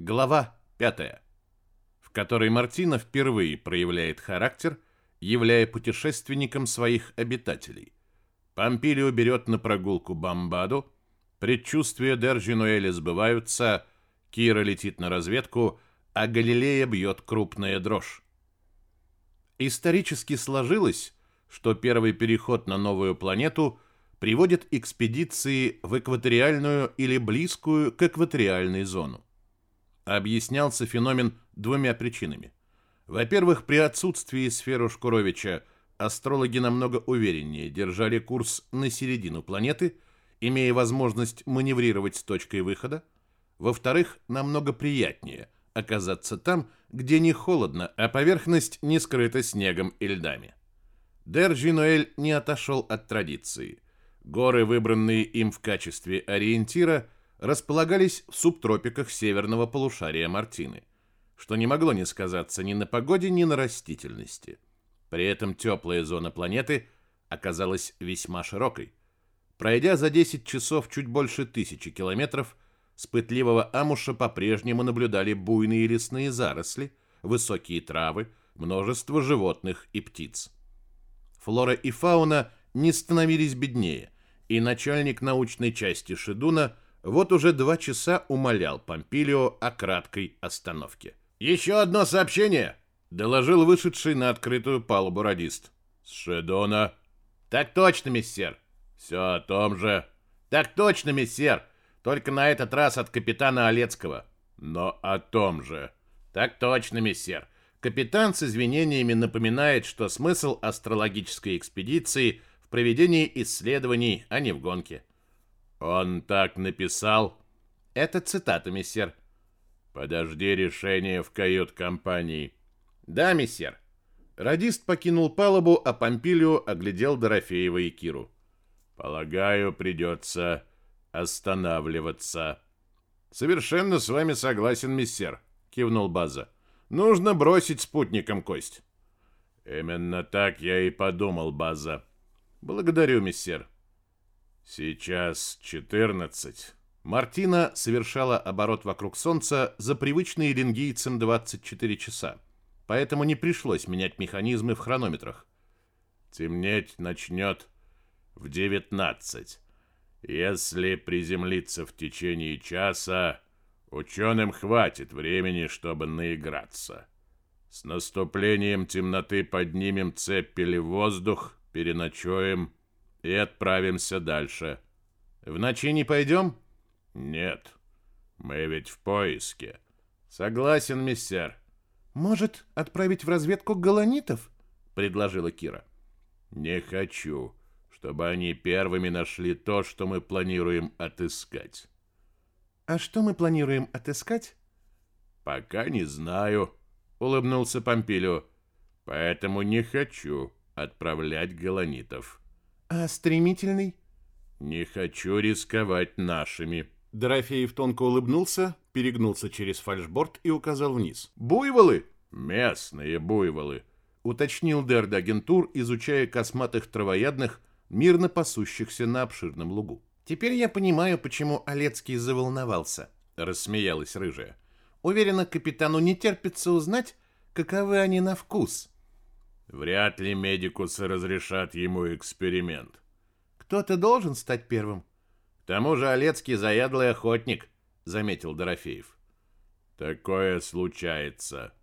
Глава 5, в которой Мартина впервые проявляет характер, являя путешественником своих обитателей. Помпилио берет на прогулку Бамбаду, предчувствия Держинуэля сбываются, Кира летит на разведку, а Галилея бьет крупная дрожь. Исторически сложилось, что первый переход на новую планету приводит экспедиции в экваториальную или близкую к экваториальной зону. Объяснялся феномен двумя причинами. Во-первых, при отсутствии сферы Шкуровича астрологи намного увереннее держали курс на середину планеты, имея возможность маневрировать с точкой выхода. Во-вторых, намного приятнее оказаться там, где не холодно, а поверхность не скрыта снегом и льдами. Держинуэль не отошел от традиции. Горы, выбранные им в качестве ориентира, располагались в субтропиках северного полушария Мартины, что не могло не сказаться ни на погоде, ни на растительности. При этом теплая зона планеты оказалась весьма широкой. Пройдя за 10 часов чуть больше тысячи километров, с пытливого амуша по-прежнему наблюдали буйные лесные заросли, высокие травы, множество животных и птиц флора и фауна не становились беднее, и начальник научной части Шедуна вот уже два часа умолял Помпилио о краткой остановке. «Еще одно сообщение!» — доложил вышедший на открытую палубу радист. «С Шедуна?» «Так точно, мессер!» «Все о том же?» «Так точно, мессер! Только на этот раз от капитана Олецкого». «Но о том же!» «Так точно, мессер! Капитан с извинениями напоминает, что смысл астрологической экспедиции в проведении исследований, а не в гонке. Он так написал? Это цитата, мессер. Подожди решения в кают-компании. Да, мессер. Радист покинул палубу, а Помпилио оглядел Дорофеева и Киру. Полагаю, придется останавливаться. Совершенно с вами согласен, мессер, кивнул База. Нужно бросить спутником кость. Именно так я и подумал, База. Благодарю, мистер. Сейчас 14. Мартина совершала оборот вокруг Солнца за привычные лингийцам 24 часа, поэтому не пришлось менять механизмы в хронометрах. Темнеть начнет в 19. Если приземлиться в течение часа, Ученым хватит времени, чтобы наиграться. С наступлением темноты поднимем цепели в воздух, переночуем и отправимся дальше. В ночи не пойдем? Нет. Мы ведь в поиске. Согласен, мистер. Может, отправить в разведку галанитов? Предложила Кира. Не хочу, чтобы они первыми нашли то, что мы планируем отыскать. А что мы планируем отыскать? Пока не знаю, улыбнулся Помпилио. Поэтому не хочу отправлять галанитов. А стремительный? Не хочу рисковать нашими. Дорофеев тонко улыбнулся, перегнулся через фальшборд и указал вниз. «Буйволы!» «Местные буйволы», — уточнил Дерд Агентур, изучая косматых травоядных, мирно пасущихся на обширном лугу. Теперь я понимаю, почему Олецкий заволновался, рассмеялась рыжая. Уверена, капитану не терпится узнать, каковы они на вкус. Вряд ли медикусы разрешат ему эксперимент. Кто-то должен стать первым. К тому же Олецкий заядлый охотник, заметил Дорофеев. Такое случается,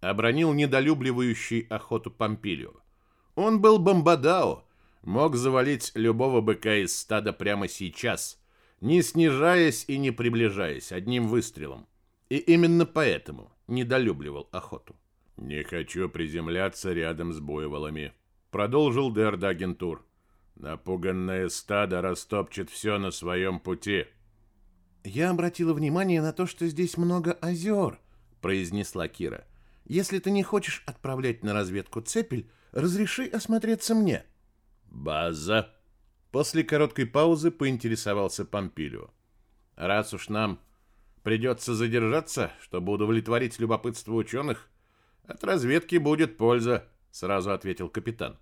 обронил недолюбливающий охоту Помпилио. Он был бомбадао, мог завалить любого быка из стада прямо сейчас, не снижаясь и не приближаясь одним выстрелом. И именно поэтому недолюбливал охоту. «Не хочу приземляться рядом с буйволами», — продолжил Дерда агентур. «Напуганное стадо растопчет все на своем пути». «Я обратила внимание на то, что здесь много озер», — произнесла Кира. «Если ты не хочешь отправлять на разведку цепель, разреши осмотреться мне». «База!» После короткой паузы поинтересовался Помпилио. «Раз уж нам придется задержаться, чтобы удовлетворить любопытство ученых, от разведки будет польза», — сразу ответил капитан.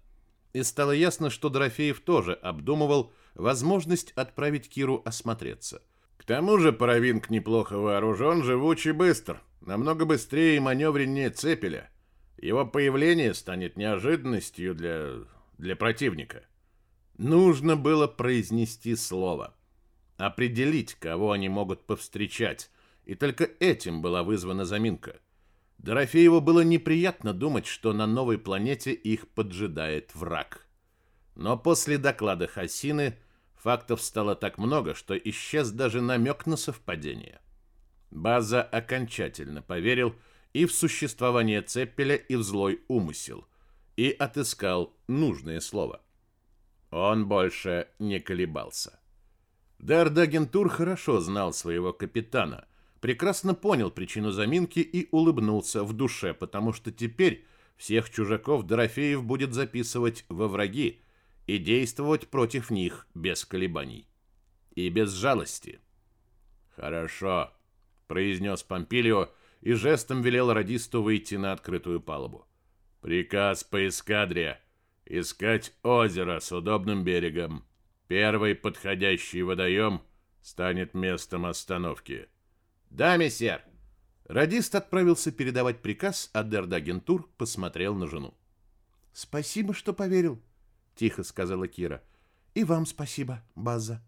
И стало ясно, что Дорофеев тоже обдумывал возможность отправить Киру осмотреться. К тому же Паравинг неплохо вооружен, живучий быстр, намного быстрее и маневреннее Цепеля. Его появление станет неожиданностью для... для противника. Нужно было произнести слово. Определить, кого они могут повстречать. И только этим была вызвана заминка. Дорофееву было неприятно думать, что на новой планете их поджидает враг. Но после доклада Хасины фактов стало так много, что исчез даже намек на совпадение. База окончательно поверил и в существование Цеппеля, и в злой умысел, и отыскал нужное слово. Он больше не колебался. Дардагентур хорошо знал своего капитана, прекрасно понял причину заминки и улыбнулся в душе, потому что теперь всех чужаков Дорофеев будет записывать во враги и действовать против них без колебаний и без жалости. «Хорошо», — произнес Помпилио и жестом велел радисту выйти на открытую палубу. «Приказ по эскадре Искать озеро с удобным берегом. Первый подходящий водоем станет местом остановки. Да, мессер. Радист отправился передавать приказ, а Дердагентур посмотрел на жену. Спасибо, что поверил, тихо сказала Кира. И вам спасибо, База.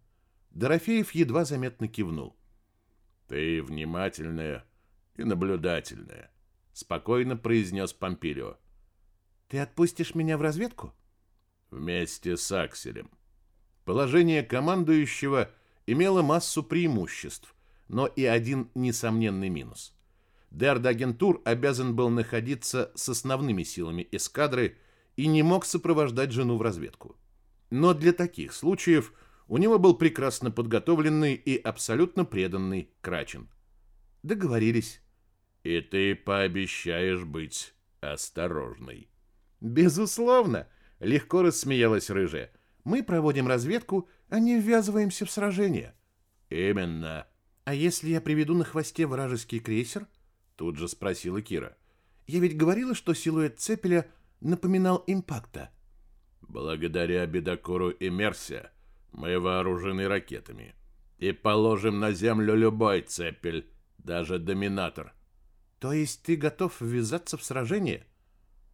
Дорофеев едва заметно кивнул. Ты внимательная и наблюдательная, спокойно произнес Помпилио. Ты отпустишь меня в разведку? Вместе с Акселем. Положение командующего имело массу преимуществ, но и один несомненный минус. Дердагентур обязан был находиться с основными силами эскадры и не мог сопровождать жену в разведку. Но для таких случаев у него был прекрасно подготовленный и абсолютно преданный Крачин. Договорились. И ты пообещаешь быть осторожной. Безусловно, легко рассмеялась рыжая. Мы проводим разведку, а не ввязываемся в сражение. Именно. А если я приведу на хвосте вражеский крейсер? Тут же спросила Кира. Я ведь говорила, что силуэт цепеля напоминал импакта. Благодаря бедокуру Имерсия мы вооружены ракетами и положим на землю любой цепель, даже доминатор. То есть ты готов ввязаться в сражение?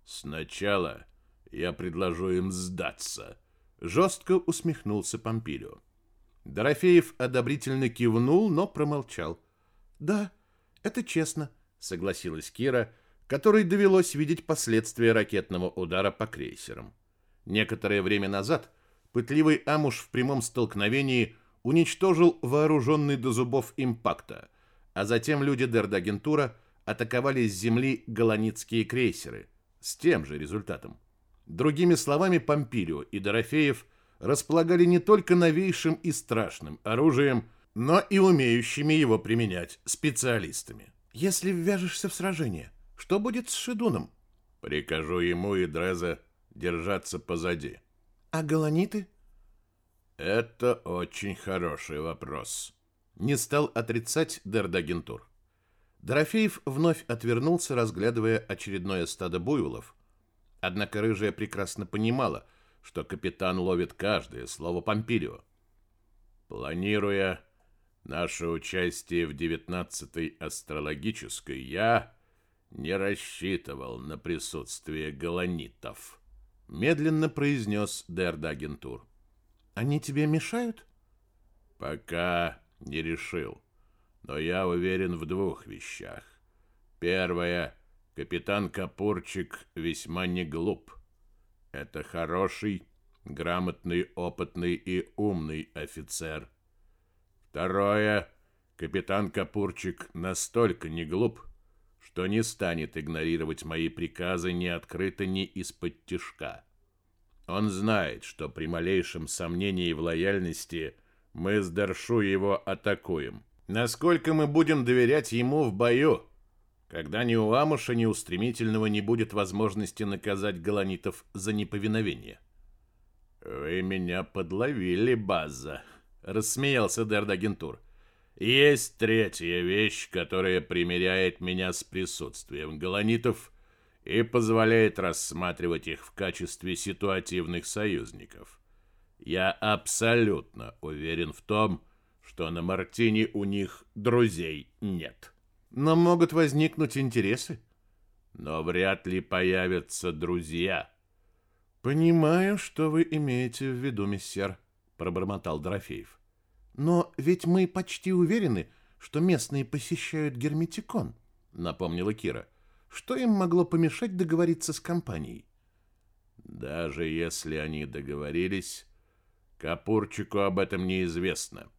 Сначала я предложу им сдаться. Жестко усмехнулся Помпилио. Дорофеев одобрительно кивнул, но промолчал. Да, это честно, согласилась Кира, которой довелось видеть последствия ракетного удара по крейсерам. Некоторое время назад пытливый Амуш в прямом столкновении уничтожил вооруженный до зубов импакта, а затем люди Дердагентура атаковали с земли голоницкие крейсеры, с тем же результатом. Другими словами, Помпилио и Дорофеев располагали не только новейшим и страшным оружием, но и умеющими его применять специалистами. Если ввяжешься в сражение, что будет с Шедуном? Прикажу ему и Дрезе держаться позади. А галаниты? Это очень хороший вопрос. Не стал отрицать Дердагентур. Дорофеев вновь отвернулся, разглядывая очередное стадо буйволов. Однако рыжая прекрасно понимала, что капитан ловит каждое слово Помпилио. Планируя наше участие в девятнадцатой астрологической, я не рассчитывал на присутствие галанитов, медленно произнес Дердагентур. Они тебе мешают? Пока не решил. Но я уверен в двух вещах. Первое. Капитан Капурчик весьма не глуп. Это хороший, грамотный, опытный и умный офицер. Второе. Капитан Капурчик настолько не глуп, что не станет игнорировать мои приказы ни открыто, ни из-под тишка. Он знает, что при малейшем сомнении в лояльности мы с Даршу его атакуем. Насколько мы будем доверять ему в бою, когда ни у Амуша, ни у Стремительного не будет возможности наказать галанитов за неповиновение? «Вы меня подловили, База», — рассмеялся Дердагентур. «Есть третья вещь, которая примиряет меня с присутствием галанитов и позволяет рассматривать их в качестве ситуативных союзников. Я абсолютно уверен в том, что на Мартине у них друзей нет. Но могут возникнуть интересы. Но вряд ли появятся друзья. Понимаю, что вы имеете в виду, миссер, пробормотал Дорофеев. Но ведь мы почти уверены, что местные посещают Герметикон, напомнила Кира. Что им могло помешать договориться с компанией? Даже если они договорились, Капурчику об этом неизвестно.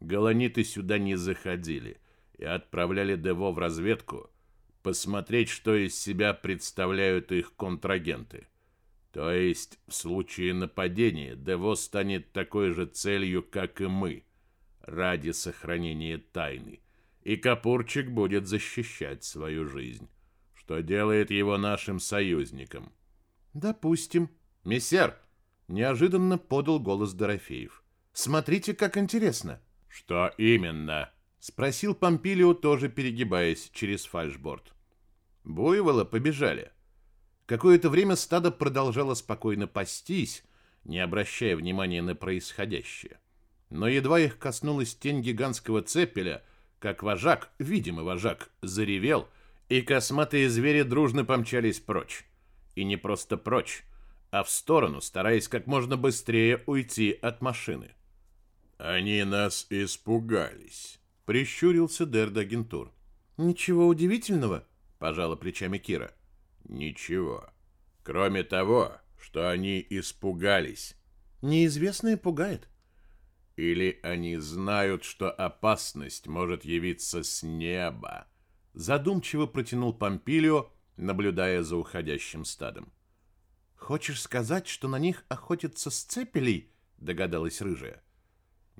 Галаниты сюда не заходили и отправляли Дево в разведку посмотреть, что из себя представляют их контрагенты. То есть, в случае нападения Дево станет такой же целью, как и мы, ради сохранения тайны, и Капурчик будет защищать свою жизнь, что делает его нашим союзником. Допустим. Мессер, неожиданно подал голос Дорофеев. Смотрите, как интересно. Что именно? Спросил Помпилио, тоже перегибаясь через фальшборд. Буйвола побежали. Какое-то время стадо продолжало спокойно пастись, не обращая внимания на происходящее. Но едва их коснулась тень гигантского цепеля, как вожак, видимый вожак, заревел, и косматые звери дружно помчались прочь. И не просто прочь, а в сторону, стараясь как можно быстрее уйти от машины. «Они нас испугались», — прищурился Дердагентур. «Ничего удивительного», — пожала плечами Кира. «Ничего. Кроме того, что они испугались». «Неизвестное пугает». «Или они знают, что опасность может явиться с неба», — задумчиво протянул Помпилио, наблюдая за уходящим стадом. «Хочешь сказать, что на них охотятся с цепелей?» — догадалась рыжая.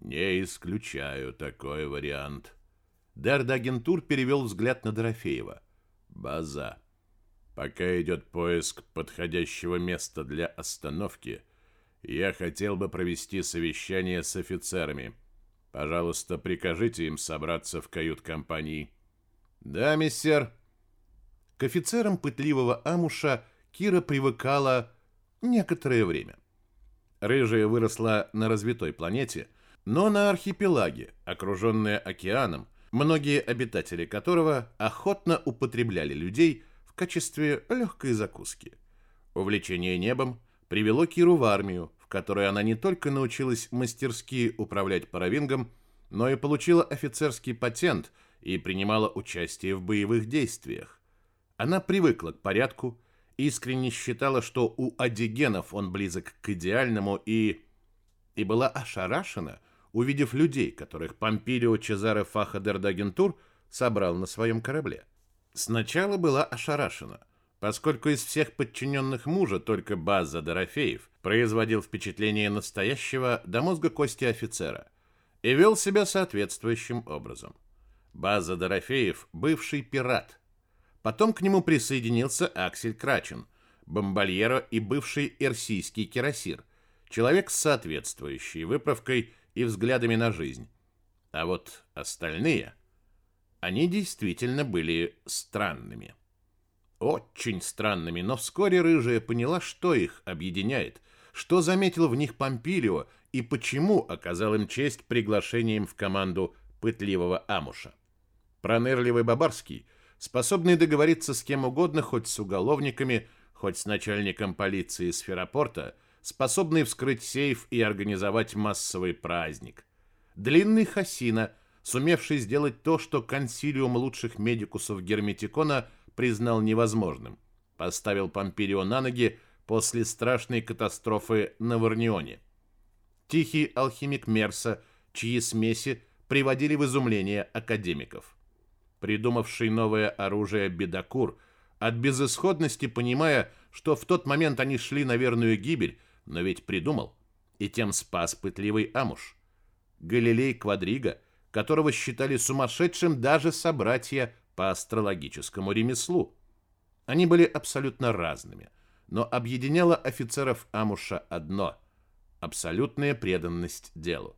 «Не исключаю такой вариант». Дердагентур перевел взгляд на Дорофеева. «База. Пока идет поиск подходящего места для остановки, я хотел бы провести совещание с офицерами. Пожалуйста, прикажите им собраться в кают-компании». «Да, мистер», к офицерам пытливого амуша Кира привыкала некоторое время. Рыжая выросла на развитой планете, но на архипелаге, окруженная океаном, многие обитатели которого охотно употребляли людей в качестве легкой закуски. Увлечение небом привело Киру в армию, в которой она не только научилась мастерски управлять паравингом, но и получила офицерский патент и принимала участие в боевых действиях. Она привыкла к порядку, искренне считала, что у адигенов он близок к идеальному и... и была ошарашена, увидев людей, которых Помпилио Чезаре Фаха Дердагентур собрал на своем корабле. Сначала была ошарашена, поскольку из всех подчиненных мужа только База Дорофеев производил впечатление настоящего до мозга кости офицера и вел себя соответствующим образом. База Дорофеев – бывший пират, Потом к нему присоединился Аксель Крачен, бомбальеро и бывший эрсийский кирасир, человек с соответствующей выправкой и взглядами на жизнь. А вот остальные, они действительно были странными. Очень странными, но вскоре Рыжая поняла, что их объединяет, что заметил в них Помпилио и почему оказал им честь приглашением в команду пытливого Амуша. Пронырливый Бабарский – способный договориться с кем угодно, хоть с уголовниками, хоть с начальником полиции Сферопорта, способный вскрыть сейф и организовать массовый праздник. Длинный Хасина, сумевший сделать то, что консилиум лучших медикусов Герметикона признал невозможным, поставил Помпирио на ноги после страшной катастрофы на Варнионе. Тихий алхимик Мерса, чьи смеси приводили в изумление академиков придумавший новое оружие Бедокур, от безысходности понимая, что в тот момент они шли на верную гибель, но ведь придумал, и тем спас пытливый Амуш. Галилей Квадрига, которого считали сумасшедшим даже собратья по астрологическому ремеслу. Они были абсолютно разными, но объединяло офицеров Амуша одно – абсолютная преданность делу.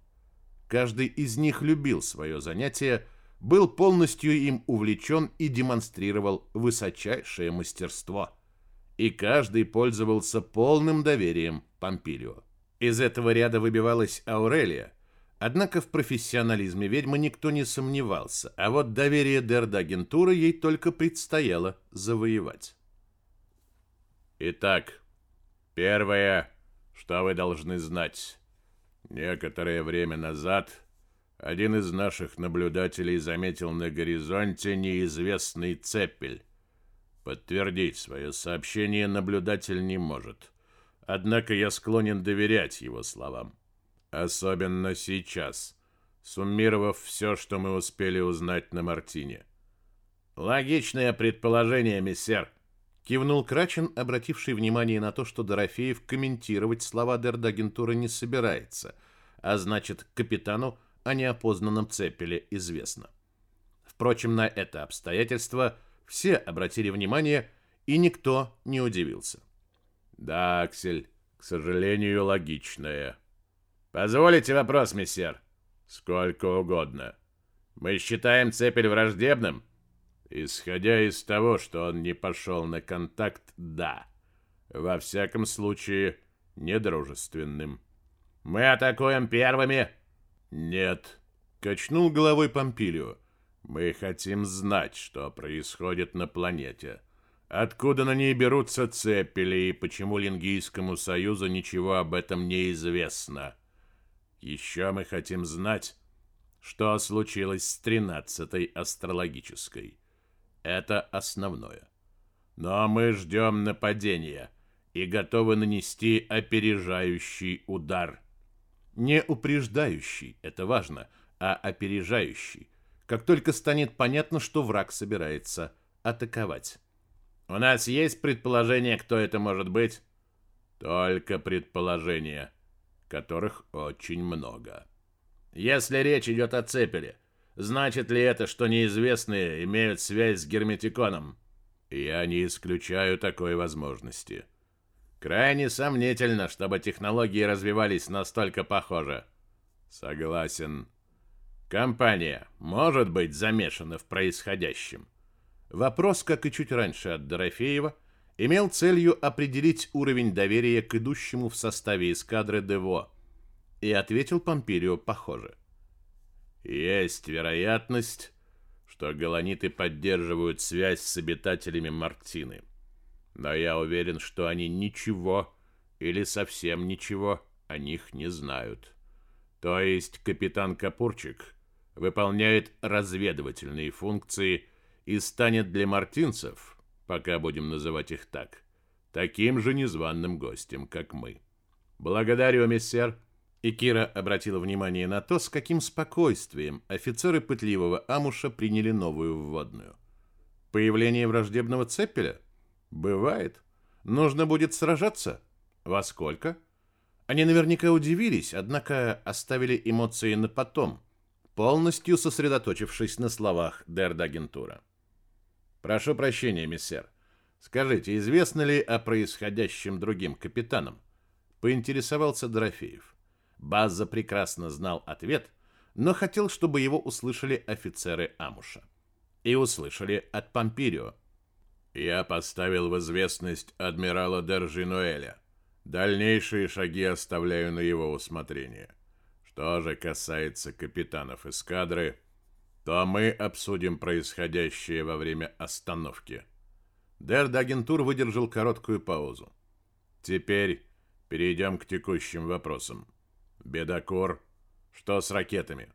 Каждый из них любил свое занятие – был полностью им увлечен и демонстрировал высочайшее мастерство. И каждый пользовался полным доверием Помпилио. Из этого ряда выбивалась Аурелия, Однако в профессионализме ведьмы никто не сомневался, а вот доверие Дерда-агентуры ей только предстояло завоевать. Итак, первое, что вы должны знать. Некоторое время назад один из наших наблюдателей заметил на горизонте неизвестный цепель. Подтвердить свое сообщение наблюдатель не может. Однако я склонен доверять его словам. Особенно сейчас, суммировав все, что мы успели узнать на Мартине. Логичное предположение, миссер. Кивнул Крачин, обративший внимание на то, что Дорофеев комментировать слова Дердагентура не собирается, а значит, капитану о неопознанном цепеле известно. Впрочем, на это обстоятельство все обратили внимание, и никто не удивился. Да, Аксель, к сожалению, логичное. Позволите вопрос, мессер? Сколько угодно. Мы считаем Цепель враждебным? Исходя из того, что он не пошел на контакт, да. Во всяком случае, недружественным. Мы атакуем первыми? Нет. Качнул головой Помпилио. Мы хотим знать, что происходит на планете. Откуда на ней берутся цепели и почему Лингийскому союзу ничего об этом не известно? Еще мы хотим знать, что случилось с тринадцатой астрологической. Это основное. Но мы ждем нападения и готовы нанести опережающий удар. Не упреждающий, это важно, а опережающий. Как только станет понятно, что враг собирается атаковать. У нас есть предположение, кто это может быть? Только предположение которых очень много. Если речь идет о Цепеле, значит ли это, что неизвестные имеют связь с Герметиконом? Я не исключаю такой возможности. Крайне сомнительно, чтобы технологии развивались настолько похоже. Согласен. Компания может быть замешана в происходящем. Вопрос, как и чуть раньше от Дорофеева, имел целью определить уровень доверия к идущему в составе эскадры Дево, и ответил Помпирио похоже. Есть вероятность, что галаниты поддерживают связь с обитателями Мартины. Но я уверен, что они ничего или совсем ничего о них не знают. То есть капитан Капурчик выполняет разведывательные функции и станет для мартинцев пока будем называть их так, таким же незваным гостем, как мы. Благодарю, миссер. И Кира обратила внимание на то, с каким спокойствием офицеры пытливого Амуша приняли новую вводную. Появление враждебного цепеля? Бывает. Нужно будет сражаться? Во сколько? Они наверняка удивились, однако оставили эмоции на потом, полностью сосредоточившись на словах Дердагентура. Прошу прощения, миссер. Скажите, известно ли о происходящем другим капитанам? Поинтересовался Дорофеев. База прекрасно знал ответ, но хотел, чтобы его услышали офицеры Амуша. И услышали от Помпирио. Я поставил в известность адмирала Держинуэля. Дальнейшие шаги оставляю на его усмотрение. Что же касается капитанов эскадры, то мы обсудим происходящее во время остановки. Дердагентур выдержал короткую паузу. Теперь перейдем к текущим вопросам. Бедокор, что с ракетами?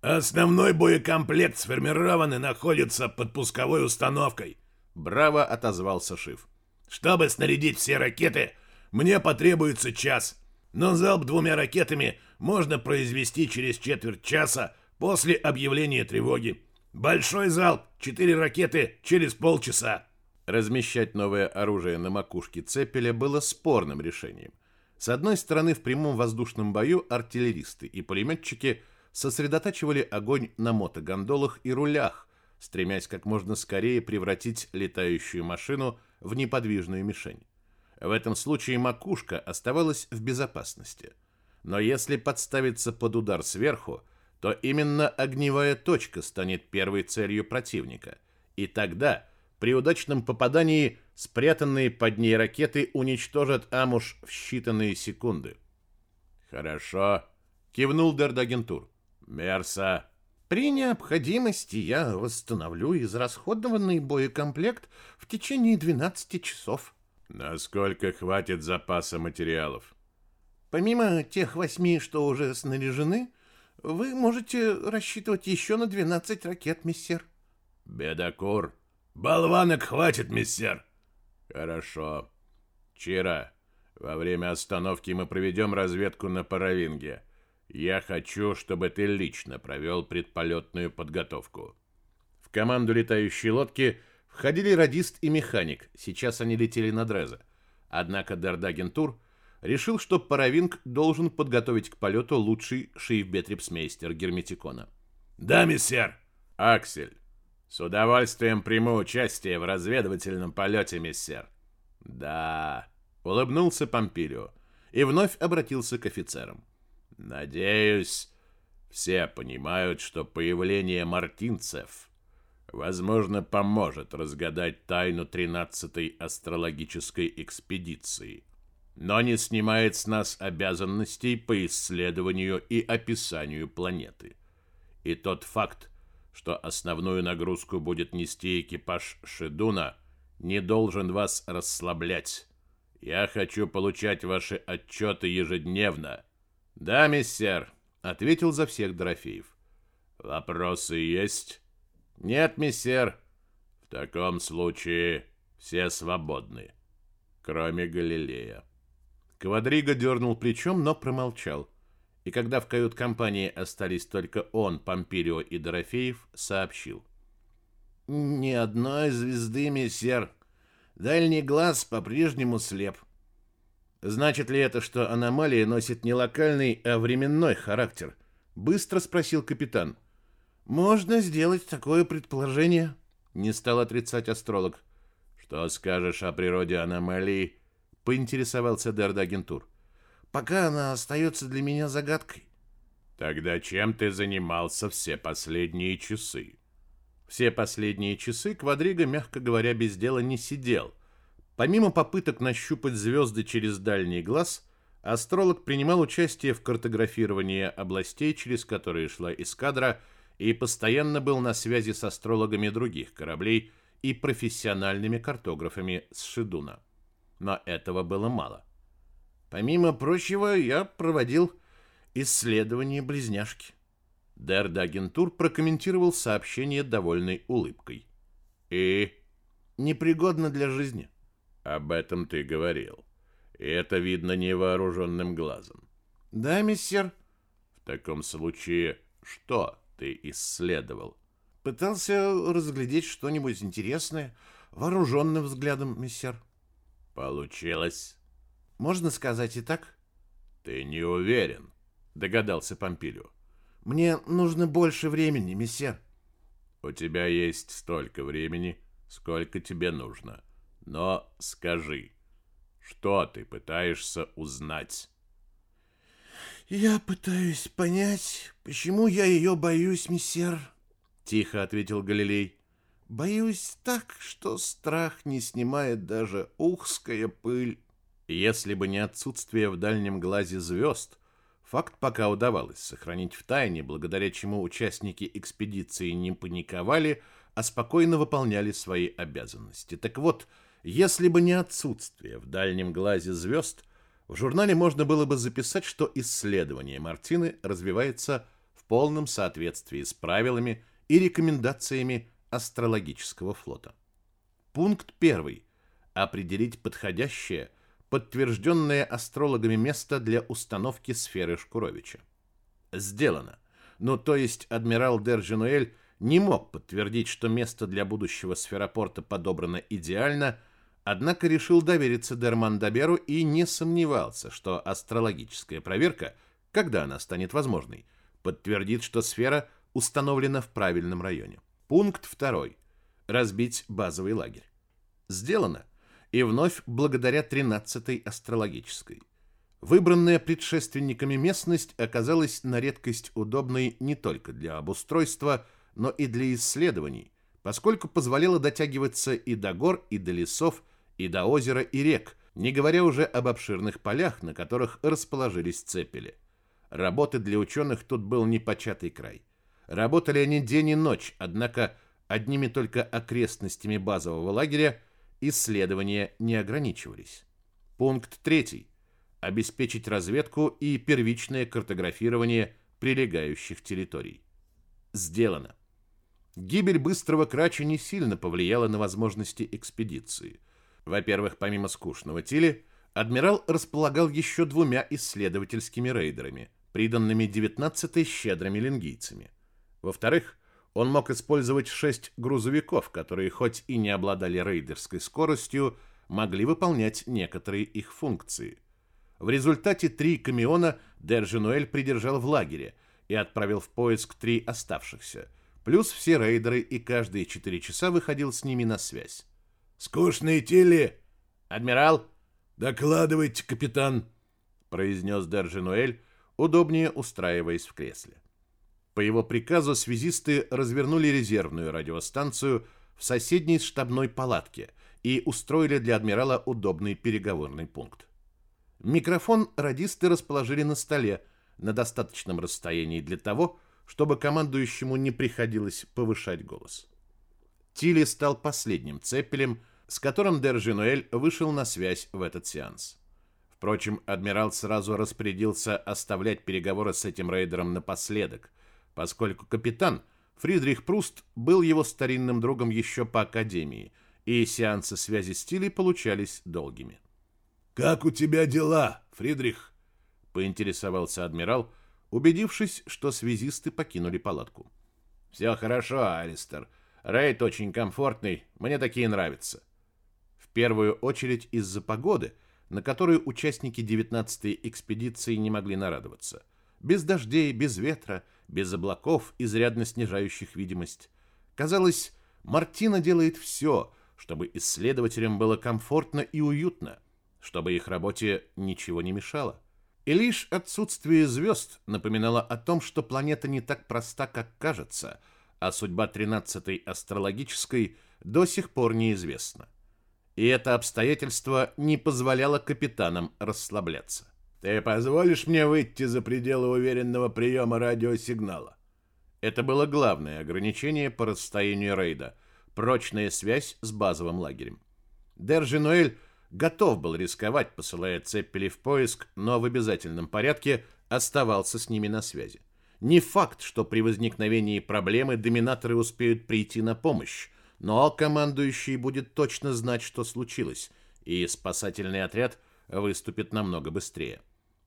Основной боекомплект сформирован и находится под пусковой установкой. Браво отозвался Шиф. Чтобы снарядить все ракеты, мне потребуется час. Но залп двумя ракетами можно произвести через четверть часа после объявления тревоги. Большой залп, четыре ракеты через полчаса. Размещать новое оружие на макушке Цепеля было спорным решением. С одной стороны, в прямом воздушном бою артиллеристы и пулеметчики сосредотачивали огонь на мотогондолах и рулях, стремясь как можно скорее превратить летающую машину в неподвижную мишень. В этом случае макушка оставалась в безопасности. Но если подставиться под удар сверху, то именно огневая точка станет первой целью противника. И тогда, при удачном попадании, спрятанные под ней ракеты уничтожат Амуш в считанные секунды. Хорошо, Кивнул Дердагентур. Мерса. При необходимости я восстановлю израсходованный боекомплект в течение 12 часов. Насколько хватит запаса материалов? Помимо тех восьми, что уже снаряжены, вы можете рассчитывать еще на 12 ракет, миссер. Бедокур. Болванок хватит, миссер. Хорошо. Чира, во время остановки мы проведем разведку на Паравинге. Я хочу, чтобы ты лично провел предполетную подготовку. В команду летающей лодки входили радист и механик. Сейчас они летели на Дреза. Однако Дердагентур решил, что Паравинг должен подготовить к полету лучший шейфбетрипсмейстер Герметикона. «Да, миссер!» «Аксель, с удовольствием приму участие в разведывательном полете, миссер». «Да», — улыбнулся Помпилио и вновь обратился к офицерам. Надеюсь, все понимают, что появление мартинцев, возможно, поможет разгадать тайну 13-й астрологической экспедиции, но не снимает с нас обязанностей по исследованию и описанию планеты. И тот факт, что основную нагрузку будет нести экипаж Шедуна, не должен вас расслаблять. Я хочу получать ваши отчеты ежедневно, «Да, миссер», — ответил за всех Дорофеев. «Вопросы есть?» «Нет, миссер». «В таком случае все свободны, кроме Галилея». Квадриго дернул плечом, но промолчал. И когда в кают-компании остались только он, Помпилио и Дорофеев, сообщил. «Ни одной звезды, миссер. Дальний глаз по-прежнему слеп. Значит ли это, что аномалия носит не локальный, а временной характер? Быстро спросил капитан. Можно сделать такое предположение, не стал отрицать астролог. Что скажешь о природе аномалии? Поинтересовался Дердагентур. Пока она остается для меня загадкой. Тогда чем ты занимался все последние часы? Все последние часы Квадриго, мягко говоря, без дела не сидел – Помимо попыток нащупать звезды через дальний глаз, астролог принимал участие в картографировании областей, через которые шла эскадра, и постоянно был на связи с астрологами других кораблей и профессиональными картографами с Шидуна. Но этого было мало. Помимо прочего, я проводил исследование близняшки. Дердагентур прокомментировал сообщение довольной улыбкой. И непригодно для жизни. Об этом ты говорил. И это видно невооруженным глазом. Да, мистер. В таком случае, что ты исследовал? Пытался разглядеть что-нибудь интересное вооруженным взглядом, мистер. Получилось. Можно сказать и так? Ты не уверен, догадался Помпилио. Мне нужно больше времени, мистер. У тебя есть столько времени, сколько тебе нужно. — но скажи, что ты пытаешься узнать? Я пытаюсь понять, почему я ее боюсь, миссер, тихо ответил Галилей. Боюсь так, что страх не снимает даже ухская пыль. Если бы не отсутствие в дальнем глазе звезд, факт пока удавалось сохранить в тайне, благодаря чему участники экспедиции не паниковали, а спокойно выполняли свои обязанности. Так вот, если бы не отсутствие в дальнем глазе звезд, в журнале можно было бы записать, что исследование Мартины развивается в полном соответствии с правилами и рекомендациями астрологического флота. Пункт первый. Определить подходящее, подтвержденное астрологами место для установки сферы Шкуровича. Сделано. Ну, то есть адмирал Держинуэль не мог подтвердить, что место для будущего сферопорта подобрано идеально – Однако решил довериться Дермандаберу и не сомневался, что астрологическая проверка, когда она станет возможной, подтвердит, что сфера установлена в правильном районе. Пункт второй. Разбить базовый лагерь. Сделано. И вновь благодаря 13-й астрологической. Выбранная предшественниками местность оказалась на редкость удобной не только для обустройства, но и для исследований, поскольку позволяла дотягиваться и до гор, и до лесов, и до озера и рек, не говоря уже об обширных полях, на которых расположились цепели. Работы для ученых тут был непочатый край. Работали они день и ночь, однако одними только окрестностями базового лагеря исследования не ограничивались. Пункт третий. Обеспечить разведку и первичное картографирование прилегающих территорий. Сделано. Гибель быстрого крача не сильно повлияла на возможности экспедиции. Во-первых, помимо скучного Тили, адмирал располагал еще двумя исследовательскими рейдерами, приданными 19-й щедрыми лингийцами. Во-вторых, он мог использовать шесть грузовиков, которые хоть и не обладали рейдерской скоростью, могли выполнять некоторые их функции. В результате три камиона Держинуэль придержал в лагере и отправил в поиск три оставшихся, плюс все рейдеры и каждые четыре часа выходил с ними на связь. «Скучные тели!» «Адмирал!» «Докладывайте, капитан!» произнес Держинуэль, удобнее устраиваясь в кресле. По его приказу связисты развернули резервную радиостанцию в соседней штабной палатке и устроили для адмирала удобный переговорный пункт. Микрофон радисты расположили на столе на достаточном расстоянии для того, чтобы командующему не приходилось повышать голос. Тилли стал последним цепелем, с которым Держинуэль вышел на связь в этот сеанс. Впрочем, адмирал сразу распорядился оставлять переговоры с этим рейдером напоследок, поскольку капитан Фридрих Пруст был его старинным другом еще по академии, и сеансы связи с Тилли получались долгими. «Как у тебя дела, Фридрих?» — поинтересовался адмирал, убедившись, что связисты покинули палатку. «Все хорошо, Алистер. Рейд очень комфортный, мне такие нравятся». В первую очередь из-за погоды, на которую участники 19-й экспедиции не могли нарадоваться. Без дождей, без ветра — без облаков, изрядно снижающих видимость. Казалось, Мартина делает все, чтобы исследователям было комфортно и уютно, чтобы их работе ничего не мешало. И лишь отсутствие звезд напоминало о том, что планета не так проста, как кажется, а судьба 13-й астрологической до сих пор неизвестна. И это обстоятельство не позволяло капитанам расслабляться. Ты позволишь мне выйти за пределы уверенного приема радиосигнала? Это было главное ограничение по расстоянию рейда – прочная связь с базовым лагерем. Держинуэль готов был рисковать, посылая Цеппели в поиск, но в обязательном порядке оставался с ними на связи. Не факт, что при возникновении проблемы доминаторы успеют прийти на помощь, но командующий будет точно знать, что случилось, и спасательный отряд выступит намного быстрее.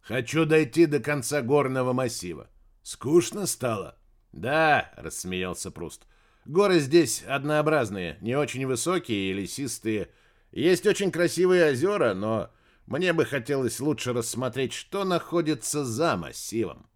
Хочу дойти до конца горного массива. Скучно стало? Да, рассмеялся Пруст. Горы здесь однообразные, не очень высокие и лесистые. Есть очень красивые озера, но мне бы хотелось лучше рассмотреть, что находится за массивом.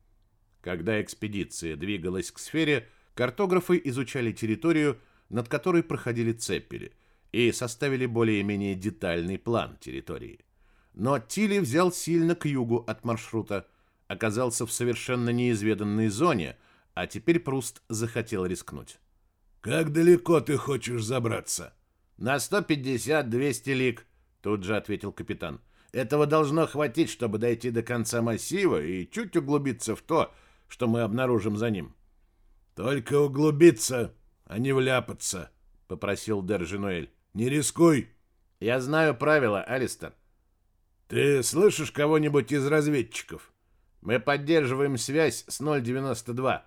Когда экспедиция двигалась к сфере, картографы изучали территорию, над которой проходили цепели, и составили более-менее детальный план территории. Но Тилли взял сильно к югу от маршрута, оказался в совершенно неизведанной зоне, а теперь Пруст захотел рискнуть. «Как далеко ты хочешь забраться?» «На 150-200 лиг», — тут же ответил капитан. «Этого должно хватить, чтобы дойти до конца массива и чуть углубиться в то, что мы обнаружим за ним». «Только углубиться, а не вляпаться», — попросил Держинуэль. «Не рискуй». «Я знаю правила, Алистер. Ты слышишь кого-нибудь из разведчиков? Мы поддерживаем связь с 092.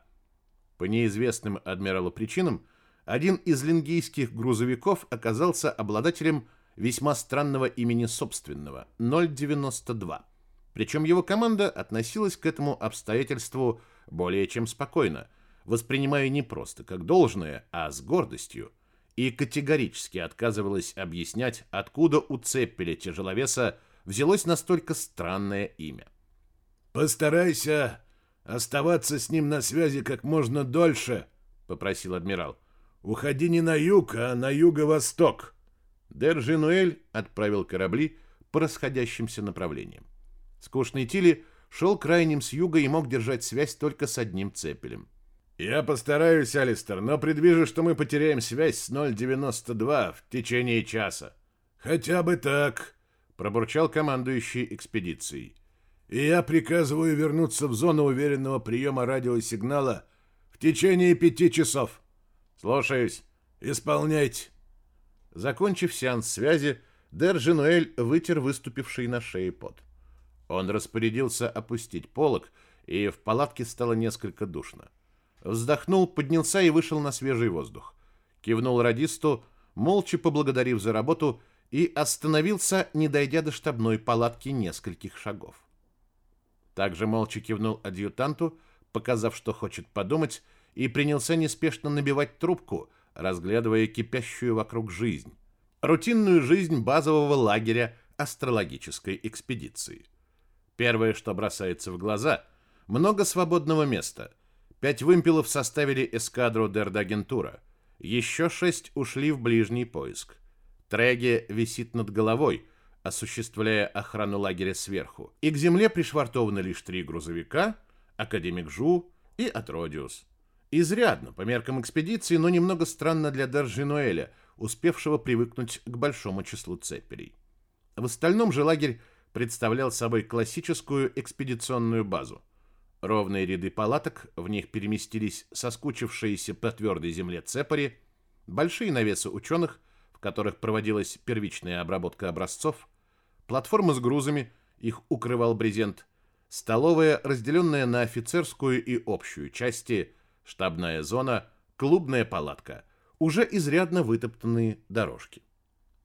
По неизвестным адмиралу причинам, один из лингийских грузовиков оказался обладателем весьма странного имени собственного 092. Причем его команда относилась к этому обстоятельству более чем спокойно, воспринимая не просто как должное, а с гордостью, и категорически отказывалась объяснять, откуда у Цеппеля тяжеловеса взялось настолько странное имя. «Постарайся оставаться с ним на связи как можно дольше», — попросил адмирал. «Уходи не на юг, а на юго-восток». Держинуэль отправил корабли по расходящимся направлениям. Скучный Тили шел крайним с юга и мог держать связь только с одним цепелем. «Я постараюсь, Алистер, но предвижу, что мы потеряем связь с 092 в течение часа». «Хотя бы так», пробурчал командующий экспедицией. и я приказываю вернуться в зону уверенного приема радиосигнала в течение пяти часов. Слушаюсь. Исполняйте. Закончив сеанс связи, Дер Женуэль вытер выступивший на шее пот. Он распорядился опустить полог, и в палатке стало несколько душно. Вздохнул, поднялся и вышел на свежий воздух. Кивнул радисту, молча поблагодарив за работу, и остановился, не дойдя до штабной палатки нескольких шагов. Также молча кивнул адъютанту, показав, что хочет подумать, и принялся неспешно набивать трубку, разглядывая кипящую вокруг жизнь. Рутинную жизнь базового лагеря астрологической экспедиции. Первое, что бросается в глаза – много свободного места. Пять вымпелов составили эскадру Дердагентура. Еще шесть ушли в ближний поиск. Треге висит над головой, осуществляя охрану лагеря сверху. И к земле пришвартованы лишь три грузовика, Академик Жу и Атродиус. Изрядно, по меркам экспедиции, но немного странно для Даржинуэля, успевшего привыкнуть к большому числу цепелей. В остальном же лагерь представлял собой классическую экспедиционную базу. Ровные ряды палаток, в них переместились соскучившиеся по твердой земле цепари, большие навесы ученых, которых проводилась первичная обработка образцов, платформы с грузами, их укрывал брезент, столовая, разделенная на офицерскую и общую части, штабная зона, клубная палатка, уже изрядно вытоптанные дорожки.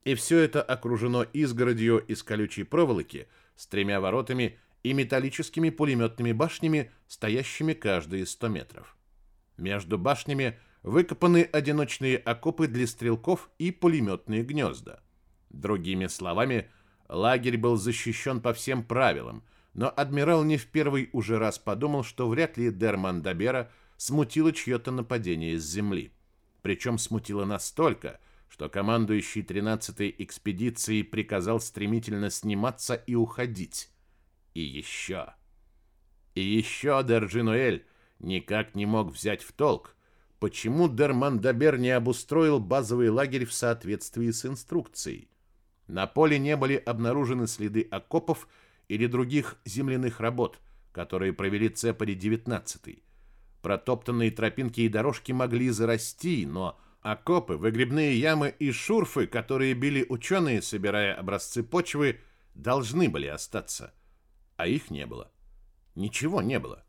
И все это окружено изгородью из колючей проволоки с тремя воротами и металлическими пулеметными башнями, стоящими каждые 100 метров. Между башнями выкопаны одиночные окопы для стрелков и пулеметные гнезда. Другими словами, лагерь был защищен по всем правилам, но адмирал не в первый уже раз подумал, что вряд ли Дерман Дабера смутило чье-то нападение с земли. Причем смутило настолько, что командующий 13-й экспедицией приказал стремительно сниматься и уходить. И еще. И еще Дерджинуэль никак не мог взять в толк, почему Дермандабер не обустроил базовый лагерь в соответствии с инструкцией. На поле не были обнаружены следы окопов или других земляных работ, которые провели цепари 19-й. Протоптанные тропинки и дорожки могли зарасти, но Окопы, выгребные ямы и шурфы, которые били ученые, собирая образцы почвы, должны были остаться. А их не было. Ничего не было.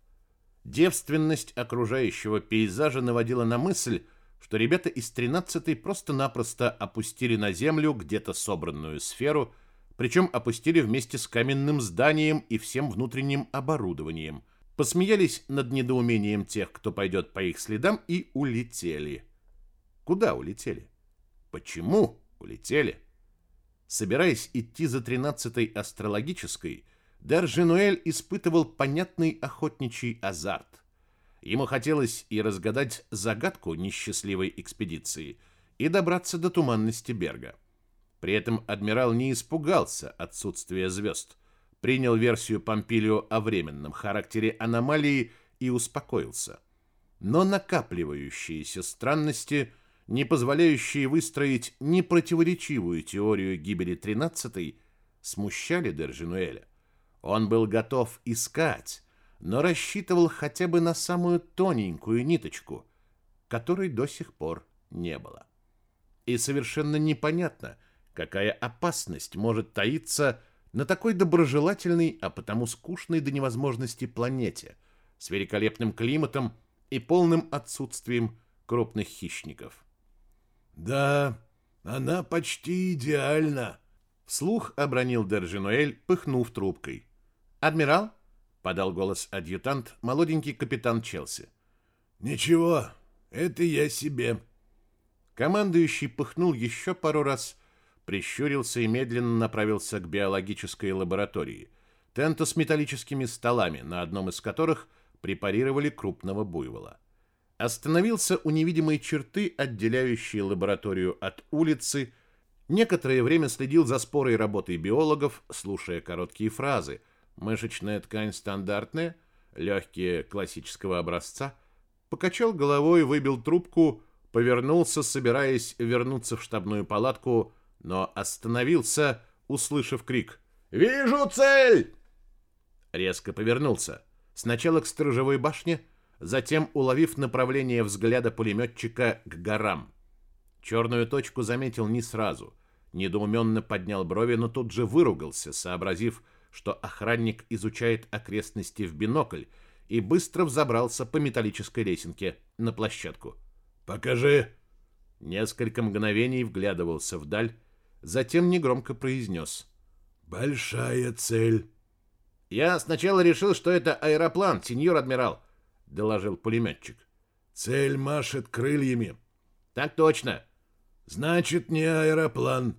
Девственность окружающего пейзажа наводила на мысль, что ребята из 13-й просто-напросто опустили на землю где-то собранную сферу, причем опустили вместе с каменным зданием и всем внутренним оборудованием, посмеялись над недоумением тех, кто пойдет по их следам, и улетели. Куда улетели? Почему улетели? Собираясь идти за тринадцатой астрологической, Д'Арженуэль испытывал понятный охотничий азарт. Ему хотелось и разгадать загадку несчастливой экспедиции, и добраться до туманности Берга. При этом адмирал не испугался отсутствия звезд, принял версию Помпилио о временном характере аномалии и успокоился. Но накапливающиеся странности – не позволяющие выстроить непротиворечивую теорию гибели 13-й, смущали Держинуэля. Он был готов искать, но рассчитывал хотя бы на самую тоненькую ниточку, которой до сих пор не было. И совершенно непонятно, какая опасность может таиться на такой доброжелательной, а потому скучной до невозможности планете с великолепным климатом и полным отсутствием крупных хищников. «Да, она почти идеальна», — вслух обронил Держинуэль, пыхнув трубкой. «Адмирал?» — подал голос адъютант, молоденький капитан Челси. «Ничего, это я себе». Командующий пыхнул еще пару раз, прищурился и медленно направился к биологической лаборатории, тенту с металлическими столами, на одном из которых препарировали крупного буйвола остановился у невидимой черты, отделяющей лабораторию от улицы, некоторое время следил за спорой работой биологов, слушая короткие фразы «мышечная ткань стандартная», «легкие классического образца», покачал головой, выбил трубку, повернулся, собираясь вернуться в штабную палатку, но остановился, услышав крик «Вижу цель!» Резко повернулся. Сначала к сторожевой башне, затем уловив направление взгляда пулеметчика к горам. Черную точку заметил не сразу. Недоуменно поднял брови, но тут же выругался, сообразив, что охранник изучает окрестности в бинокль, и быстро взобрался по металлической лесенке на площадку. «Покажи!» Несколько мгновений вглядывался вдаль, затем негромко произнес. «Большая цель!» «Я сначала решил, что это аэроплан, сеньор адмирал», — доложил пулеметчик. «Цель машет крыльями». «Так точно». «Значит, не аэроплан».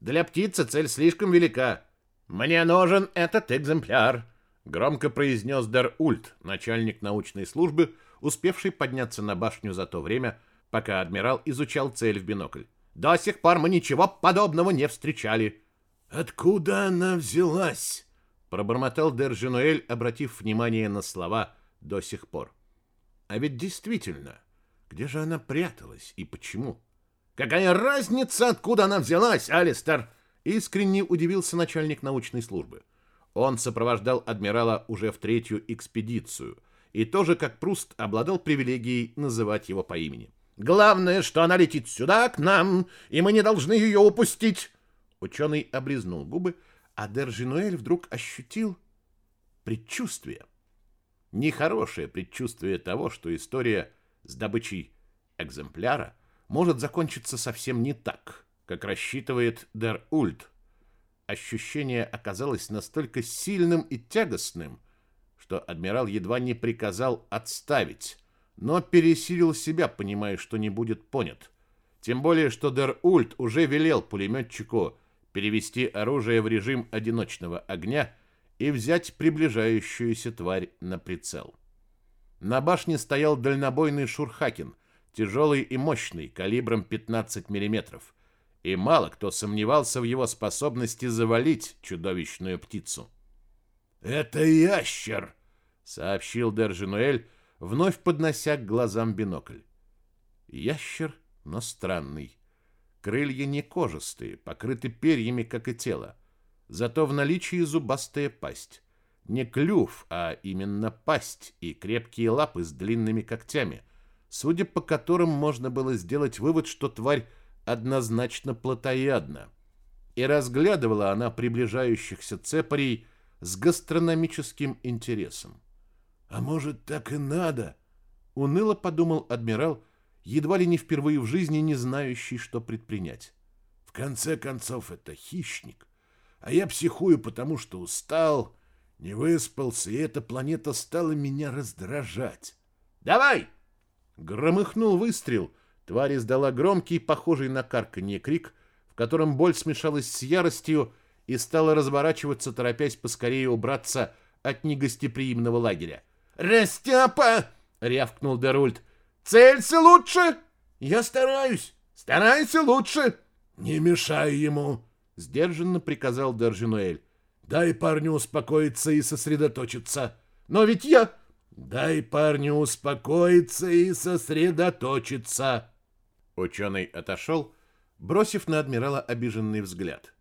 «Для птицы цель слишком велика». «Мне нужен этот экземпляр», — громко произнес Дар Ульт, начальник научной службы, успевший подняться на башню за то время, пока адмирал изучал цель в бинокль. «До сих пор мы ничего подобного не встречали». «Откуда она взялась?» — пробормотал Держинуэль, обратив внимание на слова «до сих пор». «А ведь действительно, где же она пряталась и почему?» «Какая разница, откуда она взялась, Алистер?» Искренне удивился начальник научной службы. Он сопровождал адмирала уже в третью экспедицию и тоже, как Пруст, обладал привилегией называть его по имени. «Главное, что она летит сюда, к нам, и мы не должны ее упустить!» Ученый облизнул губы, а Держинуэль вдруг ощутил предчувствие. Нехорошее предчувствие того, что история с добычей экземпляра может закончиться совсем не так, как рассчитывает Дер Ульт. Ощущение оказалось настолько сильным и тягостным, что адмирал едва не приказал отставить, но пересилил себя, понимая, что не будет понят. Тем более, что Дер Ульт уже велел пулеметчику перевести оружие в режим одиночного огня и взять приближающуюся тварь на прицел. На башне стоял дальнобойный Шурхакин, тяжелый и мощный, калибром 15 миллиметров и мало кто сомневался в его способности завалить чудовищную птицу. «Это ящер!» — сообщил Держинуэль, вновь поднося к глазам бинокль. Ящер, но странный. Крылья не кожистые, покрыты перьями, как и тело. Зато в наличии зубастая пасть. Не клюв, а именно пасть и крепкие лапы с длинными когтями, судя по которым можно было сделать вывод, что тварь однозначно плотоядна, и разглядывала она приближающихся цепарей с гастрономическим интересом. «А может, так и надо?» — уныло подумал адмирал, едва ли не впервые в жизни не знающий, что предпринять. «В конце концов, это хищник, а я психую, потому что устал, не выспался, и эта планета стала меня раздражать». «Давай!» — громыхнул выстрел — Тварь издала громкий, похожий на карканье крик, в котором боль смешалась с яростью и стала разворачиваться, торопясь поскорее убраться от негостеприимного лагеря. «Растяпа!» — рявкнул Дерульт. «Целься лучше!» «Я стараюсь!» «Старайся лучше!» «Не мешай ему!» — сдержанно приказал Держинуэль. «Дай парню успокоиться и сосредоточиться!» «Но ведь я...» «Дай парню успокоиться и сосредоточиться!» Ученый отошел, бросив на адмирала обиженный взгляд.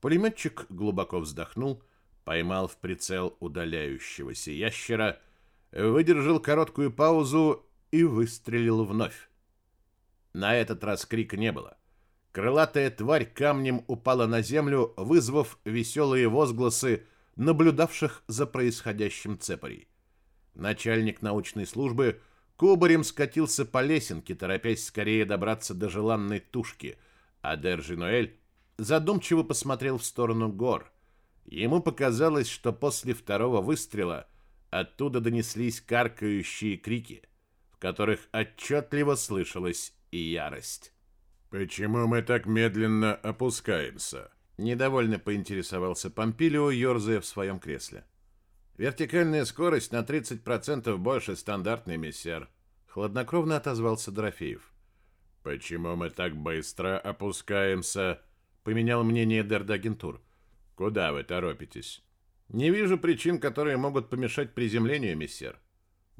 Пулеметчик глубоко вздохнул, поймал в прицел удаляющегося ящера, выдержал короткую паузу и выстрелил вновь. На этот раз крика не было. Крылатая тварь камнем упала на землю, вызвав веселые возгласы наблюдавших за происходящим цепарей. Начальник научной службы кубарем скатился по лесенке, торопясь скорее добраться до желанной тушки, а Держинуэль задумчиво посмотрел в сторону гор. Ему показалось, что после второго выстрела оттуда донеслись каркающие крики, в которых отчетливо слышалась и ярость. «Почему мы так медленно опускаемся?» Недовольно поинтересовался Помпилио, ерзая в своем кресле. Вертикальная скорость на 30% больше стандартной, миссер. Хладнокровно отозвался Дорофеев. Почему мы так быстро опускаемся? Поменял мнение Дердагентур. Куда вы торопитесь? Не вижу причин, которые могут помешать приземлению, миссер.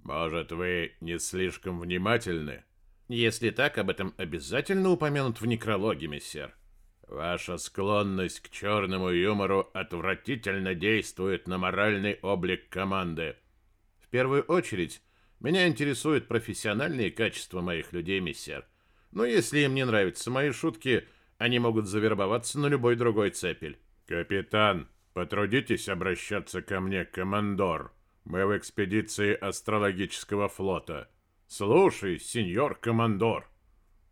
Может, вы не слишком внимательны? Если так, об этом обязательно упомянут в некрологе, миссер. Ваша склонность к черному юмору отвратительно действует на моральный облик команды. В первую очередь, меня интересуют профессиональные качества моих людей, миссер. Но если им не нравятся мои шутки, они могут завербоваться на любой другой цепель. Капитан, потрудитесь обращаться ко мне, командор. Мы в экспедиции астрологического флота. Слушай, сеньор командор.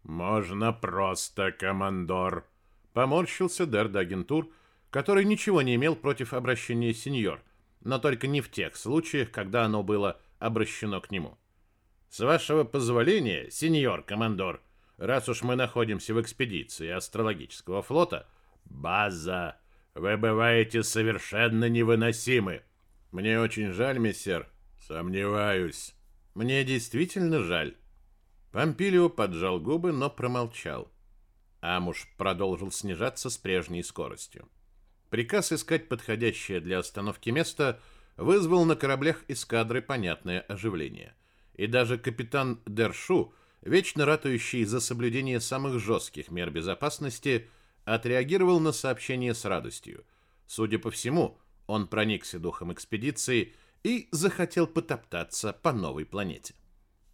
Можно просто командор. Поморщился Дерд Агентур, который ничего не имел против обращения сеньор, но только не в тех случаях, когда оно было обращено к нему. С вашего позволения, сеньор командор, раз уж мы находимся в экспедиции астрологического флота, база, вы бываете совершенно невыносимы. Мне очень жаль, мессер. Сомневаюсь. Мне действительно жаль. Помпилио поджал губы, но промолчал. Амуш продолжил снижаться с прежней скоростью. Приказ искать подходящее для остановки место вызвал на кораблях эскадры понятное оживление. И даже капитан Дершу, вечно ратующий за соблюдение самых жестких мер безопасности, отреагировал на сообщение с радостью. Судя по всему, он проникся духом экспедиции и захотел потоптаться по новой планете.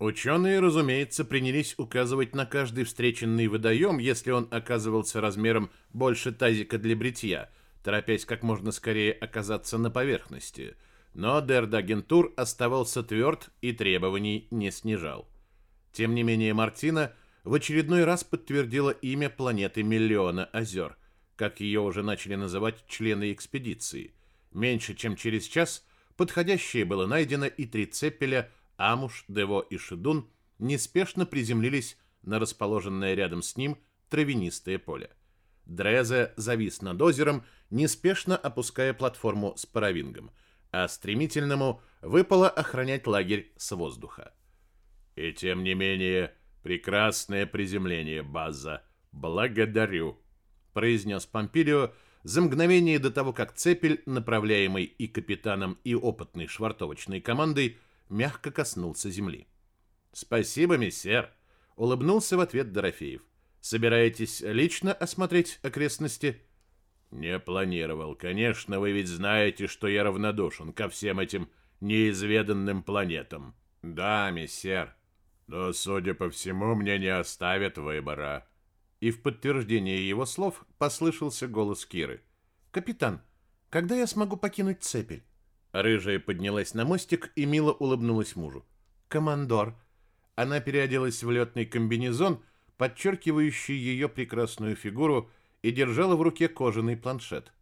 Ученые, разумеется, принялись указывать на каждый встреченный водоем, если он оказывался размером больше тазика для бритья, торопясь как можно скорее оказаться на поверхности. Но Дердагентур оставался тверд и требований не снижал. Тем не менее, Мартина в очередной раз подтвердила имя планеты Миллиона озер, как ее уже начали называть члены экспедиции – Меньше чем через час подходящее было найдено, и три цепеля Амуш, Дево и Шидун неспешно приземлились на расположенное рядом с ним травянистое поле. Дрезе завис над озером, неспешно опуская платформу с паровингом, а стремительному выпало охранять лагерь с воздуха. И тем не менее, прекрасное приземление, База. Благодарю, произнес Помпилио, за мгновение до того, как цепель, направляемый и капитаном, и опытной швартовочной командой, мягко коснулся земли. «Спасибо, мессер!» — улыбнулся в ответ Дорофеев. «Собираетесь лично осмотреть окрестности?» «Не планировал. Конечно, вы ведь знаете, что я равнодушен ко всем этим неизведанным планетам». «Да, мессер». «Но, судя по всему, мне не оставят выбора и в подтверждение его слов послышался голос Киры. «Капитан, когда я смогу покинуть цепель?» Рыжая поднялась на мостик и мило улыбнулась мужу. «Командор». Она переоделась в летный комбинезон, подчеркивающий ее прекрасную фигуру, и держала в руке кожаный планшет.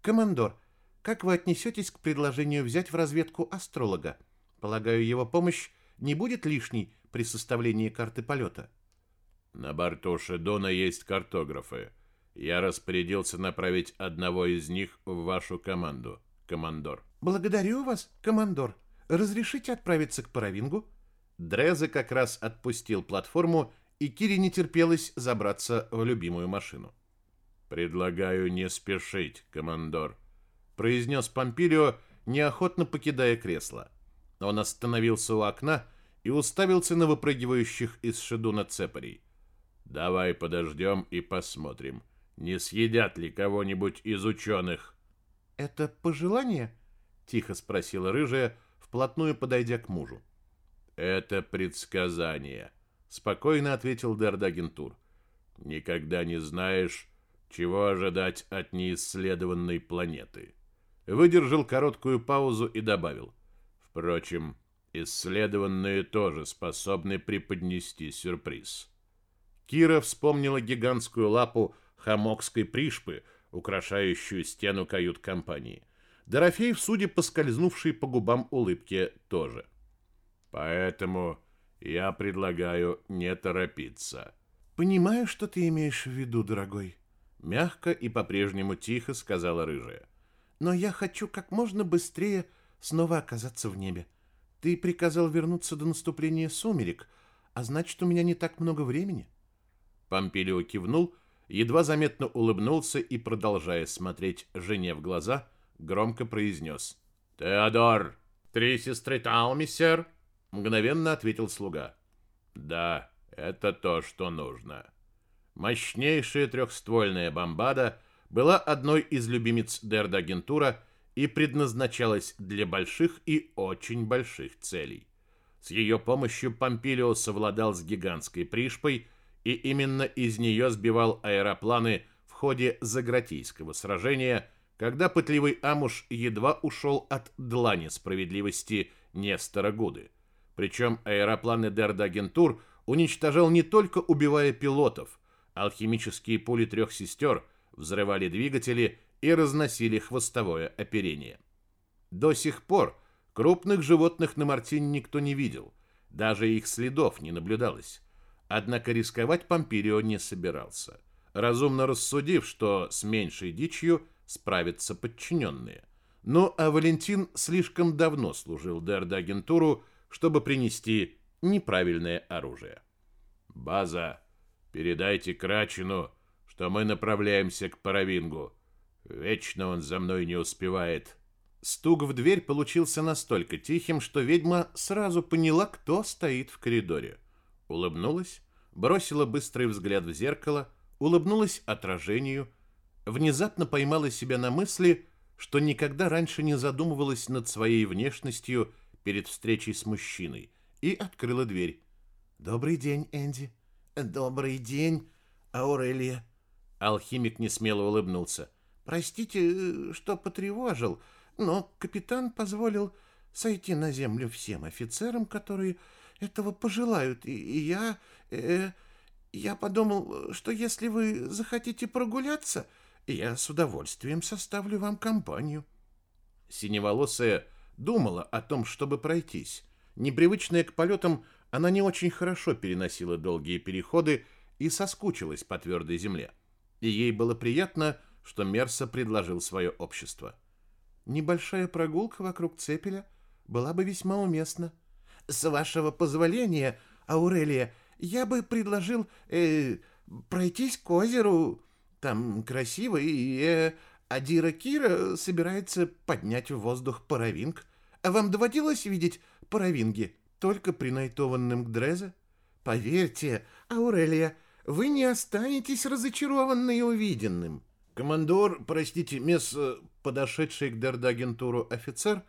«Командор, как вы отнесетесь к предложению взять в разведку астролога? Полагаю, его помощь не будет лишней при составлении карты полета?» На борту Шедона есть картографы. Я распорядился направить одного из них в вашу команду, командор. Благодарю вас, командор. Разрешите отправиться к Паравингу? Дрезе как раз отпустил платформу, и Кире не терпелось забраться в любимую машину. Предлагаю не спешить, командор, произнес Помпилио, неохотно покидая кресло. Он остановился у окна и уставился на выпрыгивающих из шедуна цепарей. Давай подождем и посмотрим, не съедят ли кого-нибудь из ученых. Это пожелание? Тихо спросила рыжая, вплотную подойдя к мужу. Это предсказание, спокойно ответил Дердагентур. Никогда не знаешь, чего ожидать от неисследованной планеты. Выдержал короткую паузу и добавил. Впрочем, исследованные тоже способны преподнести сюрприз. Кира вспомнила гигантскую лапу хамокской пришпы, украшающую стену кают-компании. Дорофеев, судя по скользнувшей по губам улыбке, тоже. Поэтому я предлагаю не торопиться. Понимаю, что ты имеешь в виду, дорогой. Мягко и по-прежнему тихо сказала рыжая. Но я хочу как можно быстрее снова оказаться в небе. Ты приказал вернуться до наступления сумерек, а значит, у меня не так много времени. Помпилио кивнул, едва заметно улыбнулся и, продолжая смотреть жене в глаза, громко произнес. «Теодор!» «Три сестры Тауми, сэр!» — мгновенно ответил слуга. «Да, это то, что нужно. Мощнейшая трехствольная бомбада была одной из любимец Дердагентура и предназначалась для больших и очень больших целей. С ее помощью Помпилио совладал с гигантской пришпой, и именно из нее сбивал аэропланы в ходе Загратийского сражения, когда пытливый Амуш едва ушел от длани справедливости Нестора Гуды. Причем аэропланы Дердагентур уничтожал не только убивая пилотов, алхимические пули трех сестер взрывали двигатели и разносили хвостовое оперение. До сих пор крупных животных на Мартине никто не видел, даже их следов не наблюдалось. Однако рисковать Помпирио не собирался, разумно рассудив, что с меньшей дичью справятся подчиненные. Ну а Валентин слишком давно служил Дерда-агентуру, чтобы принести неправильное оружие. «База, передайте Крачину, что мы направляемся к Паравингу. Вечно он за мной не успевает». Стук в дверь получился настолько тихим, что ведьма сразу поняла, кто стоит в коридоре. Улыбнулась, бросила быстрый взгляд в зеркало, улыбнулась отражению, внезапно поймала себя на мысли, что никогда раньше не задумывалась над своей внешностью перед встречей с мужчиной, и открыла дверь. «Добрый день, Энди». «Добрый день, Аурелия». Алхимик несмело улыбнулся. «Простите, что потревожил, но капитан позволил сойти на землю всем офицерам, которые этого пожелают, и, и я... Э, я подумал, что если вы захотите прогуляться, я с удовольствием составлю вам компанию». Синеволосая думала о том, чтобы пройтись. Непривычная к полетам, она не очень хорошо переносила долгие переходы и соскучилась по твердой земле. И ей было приятно, что Мерса предложил свое общество. Небольшая прогулка вокруг Цепеля была бы весьма уместна. С вашего позволения, Аурелия, я бы предложил э, пройтись к озеру. Там красиво, и э, Адира Кира собирается поднять в воздух паровинг. А вам доводилось видеть паровинги только принайтованным к Дрезе? Поверьте, Аурелия, вы не останетесь разочарованной увиденным. Командор, простите, месс, э, подошедший к Дердагентуру офицер,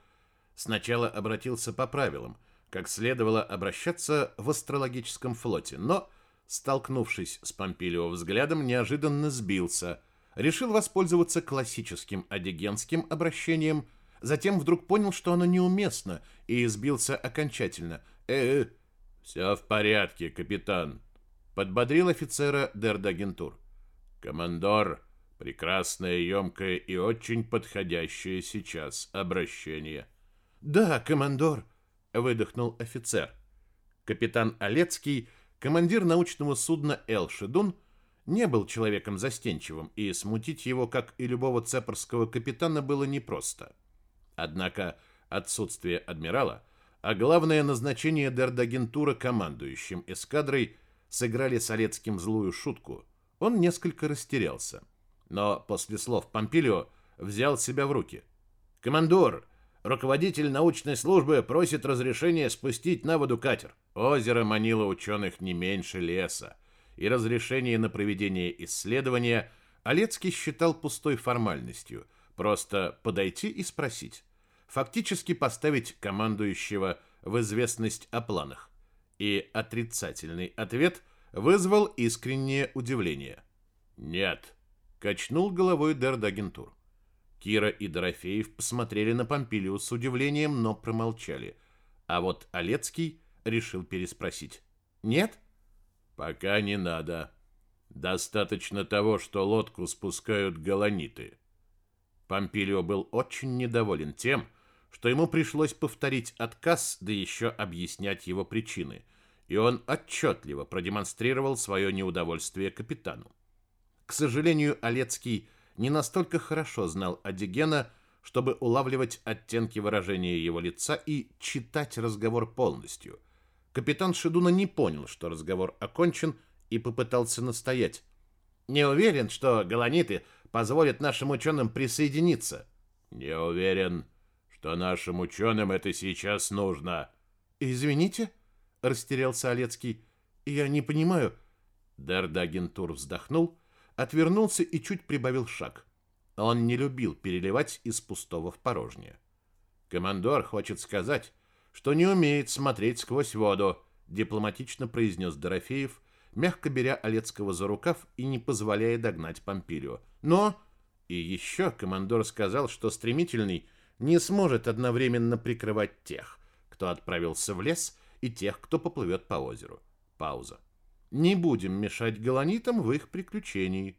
сначала обратился по правилам, как следовало обращаться в астрологическом флоте, но, столкнувшись с Помпилио взглядом, неожиданно сбился, решил воспользоваться классическим адигенским обращением, затем вдруг понял, что оно неуместно, и сбился окончательно. «Э-э, все в порядке, капитан», — подбодрил офицера Дердагентур. «Командор», Прекрасное, емкое и очень подходящее сейчас обращение. «Да, командор», — выдохнул офицер. Капитан Олецкий, командир научного судна «Эл Шедун», не был человеком застенчивым, и смутить его, как и любого цепорского капитана, было непросто. Однако отсутствие адмирала, а главное назначение Дердагентура командующим эскадрой сыграли с Олецким злую шутку. Он несколько растерялся но после слов Помпилио взял себя в руки. «Командор, руководитель научной службы просит разрешения спустить на воду катер. Озеро манило ученых не меньше леса, и разрешение на проведение исследования Олецкий считал пустой формальностью, просто подойти и спросить. Фактически поставить командующего в известность о планах. И отрицательный ответ вызвал искреннее удивление. «Нет», Качнул головой Дердагентур. Кира и Дорофеев посмотрели на Помпилиу с удивлением, но промолчали. А вот Олецкий решил переспросить. «Нет?» «Пока не надо. Достаточно того, что лодку спускают галаниты». Помпилио был очень недоволен тем, что ему пришлось повторить отказ, да еще объяснять его причины, и он отчетливо продемонстрировал свое неудовольствие капитану. К сожалению, Олецкий не настолько хорошо знал Адигена, чтобы улавливать оттенки выражения его лица и читать разговор полностью. Капитан Шедуна не понял, что разговор окончен, и попытался настоять. «Не уверен, что галаниты позволят нашим ученым присоединиться». «Не уверен, что нашим ученым это сейчас нужно». «Извините», — растерялся Олецкий, — «я не понимаю, Дердагентур вздохнул, отвернулся и чуть прибавил шаг. Он не любил переливать из пустого в порожнее. Командор хочет сказать, что не умеет смотреть сквозь воду, дипломатично произнес Дорофеев, мягко беря Олецкого за рукав и не позволяя догнать Помпилио. Но и еще командор сказал, что стремительный не сможет одновременно прикрывать тех, кто отправился в лес, и тех, кто поплывет по озеру. Пауза. Не будем мешать галанитам в их приключении.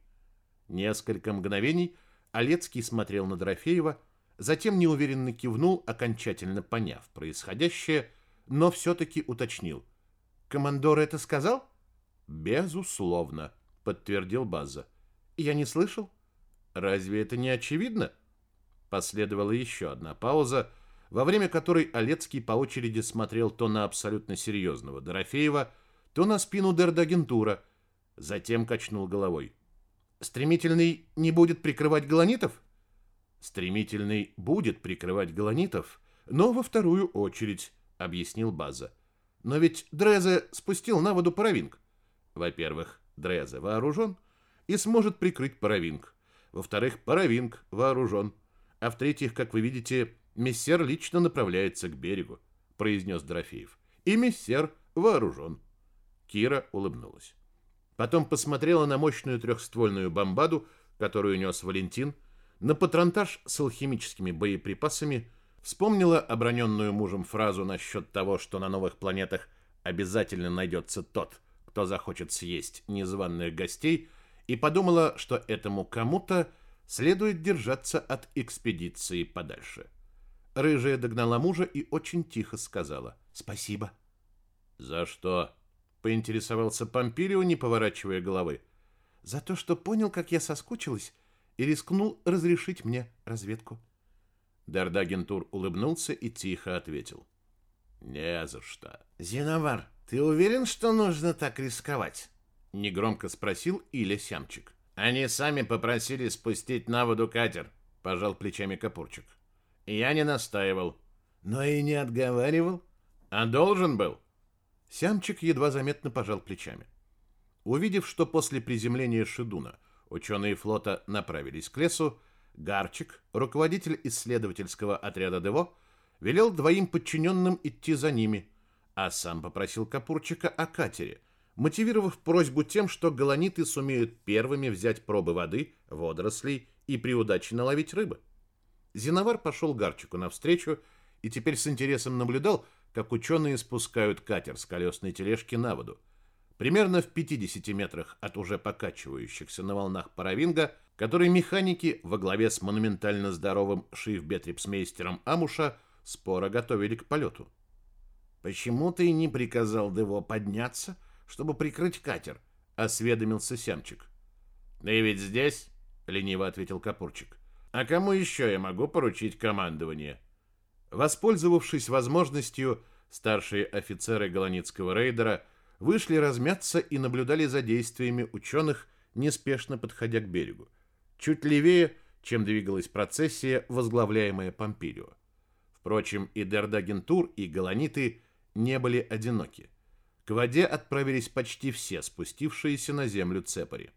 Несколько мгновений Олецкий смотрел на Дорофеева, затем неуверенно кивнул, окончательно поняв происходящее, но все-таки уточнил. «Командор это сказал?» «Безусловно», — подтвердил База. «Я не слышал. Разве это не очевидно?» Последовала еще одна пауза, во время которой Олецкий по очереди смотрел то на абсолютно серьезного Дорофеева, то на спину Дердагентура, затем качнул головой. «Стремительный не будет прикрывать галанитов?» «Стремительный будет прикрывать галанитов, но во вторую очередь», — объяснил База. «Но ведь Дрезе спустил на воду паровинг. Во-первых, Дрезе вооружен и сможет прикрыть паровинг. Во-вторых, паровинг вооружен. А в-третьих, как вы видите, мессер лично направляется к берегу, произнес Дорофеев. И мессер вооружен. Кира улыбнулась. Потом посмотрела на мощную трехствольную бомбаду, которую нес Валентин, на патронтаж с алхимическими боеприпасами, вспомнила оброненную мужем фразу насчет того, что на новых планетах обязательно найдется тот, кто захочет съесть незваных гостей, и подумала, что этому кому-то следует держаться от экспедиции подальше. Рыжая догнала мужа и очень тихо сказала «Спасибо». «За что?» — поинтересовался Помпилио, не поворачивая головы. «За то, что понял, как я соскучилась, и рискнул разрешить мне разведку». Дардагентур улыбнулся и тихо ответил. «Не за что». «Зиновар, «Ты уверен, что нужно так рисковать?» — негромко спросил Иля Сямчик. «Они сами попросили спустить на воду катер», — пожал плечами Капурчик. «Я не настаивал». «Но и не отговаривал?» «А должен был?» Сямчик едва заметно пожал плечами. Увидев, что после приземления Шидуна ученые флота направились к лесу, Гарчик, руководитель исследовательского отряда ДЭВО, велел двоим подчиненным идти за ними — а сам попросил Капурчика о катере, мотивировав просьбу тем, что галаниты сумеют первыми взять пробы воды, водорослей и при удаче наловить рыбы. Зиновар пошел Гарчику навстречу и теперь с интересом наблюдал, как ученые спускают катер с колесной тележки на воду. Примерно в 50 метрах от уже покачивающихся на волнах паровинга, который механики во главе с монументально здоровым шифбетрипсмейстером Амуша споро готовили к полету. «Почему ты не приказал Дево подняться, чтобы прикрыть катер?» — осведомился Сямчик. «Ты ведь здесь?» — лениво ответил Капурчик. «А кому еще я могу поручить командование?» Воспользовавшись возможностью, старшие офицеры Голоницкого рейдера вышли размяться и наблюдали за действиями ученых, неспешно подходя к берегу. Чуть левее, чем двигалась процессия, возглавляемая Помпилио. Впрочем, и Дердагентур, и Голониты не были одиноки. К воде отправились почти все спустившиеся на землю цепари.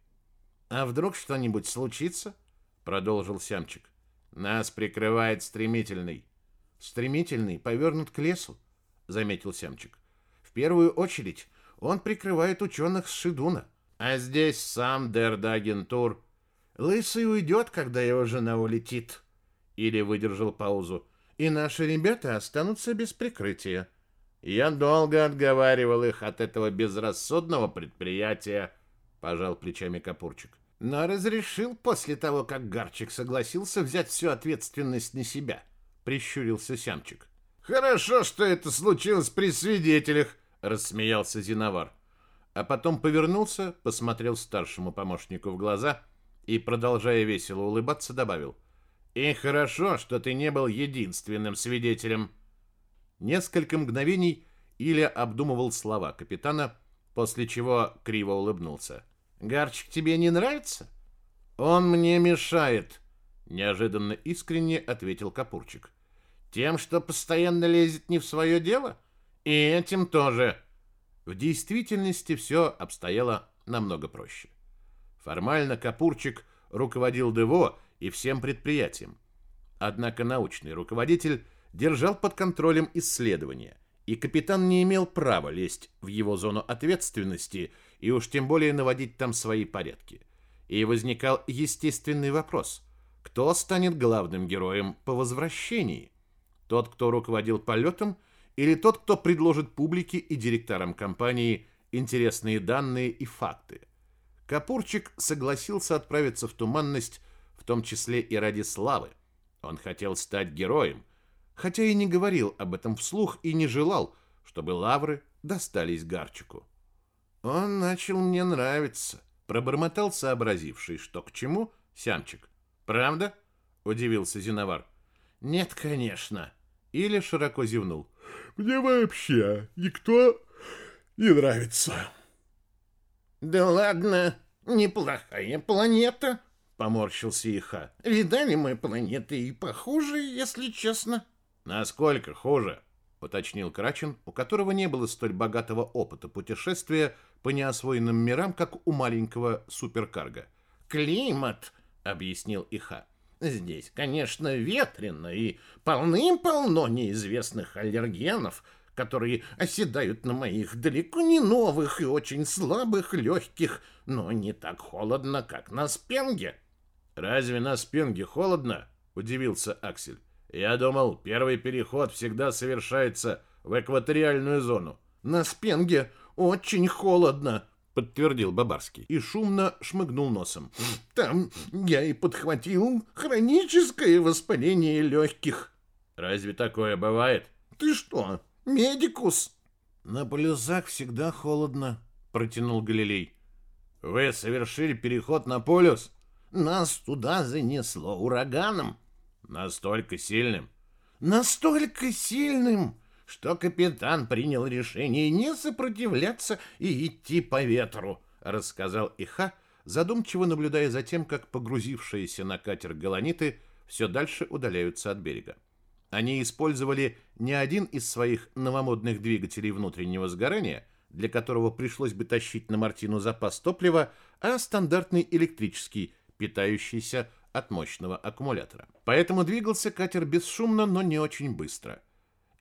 «А вдруг что-нибудь случится?» — продолжил Сямчик. «Нас прикрывает стремительный». «Стремительный повернут к лесу», — заметил Сямчик. «В первую очередь он прикрывает ученых с Шидуна». «А здесь сам Дердагентур». «Лысый уйдет, когда его жена улетит». Или выдержал паузу. «И наши ребята останутся без прикрытия». Я долго отговаривал их от этого безрассудного предприятия, пожал плечами Капурчик. Но разрешил после того, как Гарчик согласился взять всю ответственность на себя, прищурился Сямчик. Хорошо, что это случилось при свидетелях, рассмеялся Зиновар. А потом повернулся, посмотрел старшему помощнику в глаза и, продолжая весело улыбаться, добавил: "И хорошо, что ты не был единственным свидетелем". Несколько мгновений Илья обдумывал слова капитана, после чего криво улыбнулся. «Гарчик тебе не нравится?» «Он мне мешает», — неожиданно искренне ответил Капурчик. «Тем, что постоянно лезет не в свое дело? И этим тоже». В действительности все обстояло намного проще. Формально Капурчик руководил ДВО и всем предприятием. Однако научный руководитель держал под контролем исследования, и капитан не имел права лезть в его зону ответственности и уж тем более наводить там свои порядки. И возникал естественный вопрос – кто станет главным героем по возвращении? Тот, кто руководил полетом, или тот, кто предложит публике и директорам компании интересные данные и факты? Капурчик согласился отправиться в туманность, в том числе и ради славы. Он хотел стать героем, хотя и не говорил об этом вслух и не желал, чтобы лавры достались Гарчику. «Он начал мне нравиться», — пробормотал сообразивший, что к чему, Сямчик. «Правда?» — удивился Зиновар. «Нет, конечно». Или широко зевнул. «Мне вообще никто не нравится». «Да ладно, неплохая планета», — поморщился Иха. «Видали мы планеты и похуже, если честно». «Насколько хуже?» — уточнил Крачин, у которого не было столь богатого опыта путешествия по неосвоенным мирам, как у маленького суперкарга. «Климат», — объяснил Иха. «Здесь, конечно, ветрено и полным-полно неизвестных аллергенов, которые оседают на моих далеко не новых и очень слабых легких, но не так холодно, как на Спенге». «Разве на Спенге холодно?» — удивился Аксель. «Я думал, первый переход всегда совершается в экваториальную зону». «На Спенге очень холодно», — подтвердил Бабарский и шумно шмыгнул носом. «Там я и подхватил хроническое воспаление легких». «Разве такое бывает?» «Ты что, медикус?» «На полюсах всегда холодно», — протянул Галилей. «Вы совершили переход на полюс?» «Нас туда занесло ураганом». «Настолько сильным?» «Настолько сильным, что капитан принял решение не сопротивляться и идти по ветру», — рассказал Иха, задумчиво наблюдая за тем, как погрузившиеся на катер галаниты все дальше удаляются от берега. Они использовали не один из своих новомодных двигателей внутреннего сгорания, для которого пришлось бы тащить на Мартину запас топлива, а стандартный электрический, питающийся от мощного аккумулятора. Поэтому двигался катер бесшумно, но не очень быстро.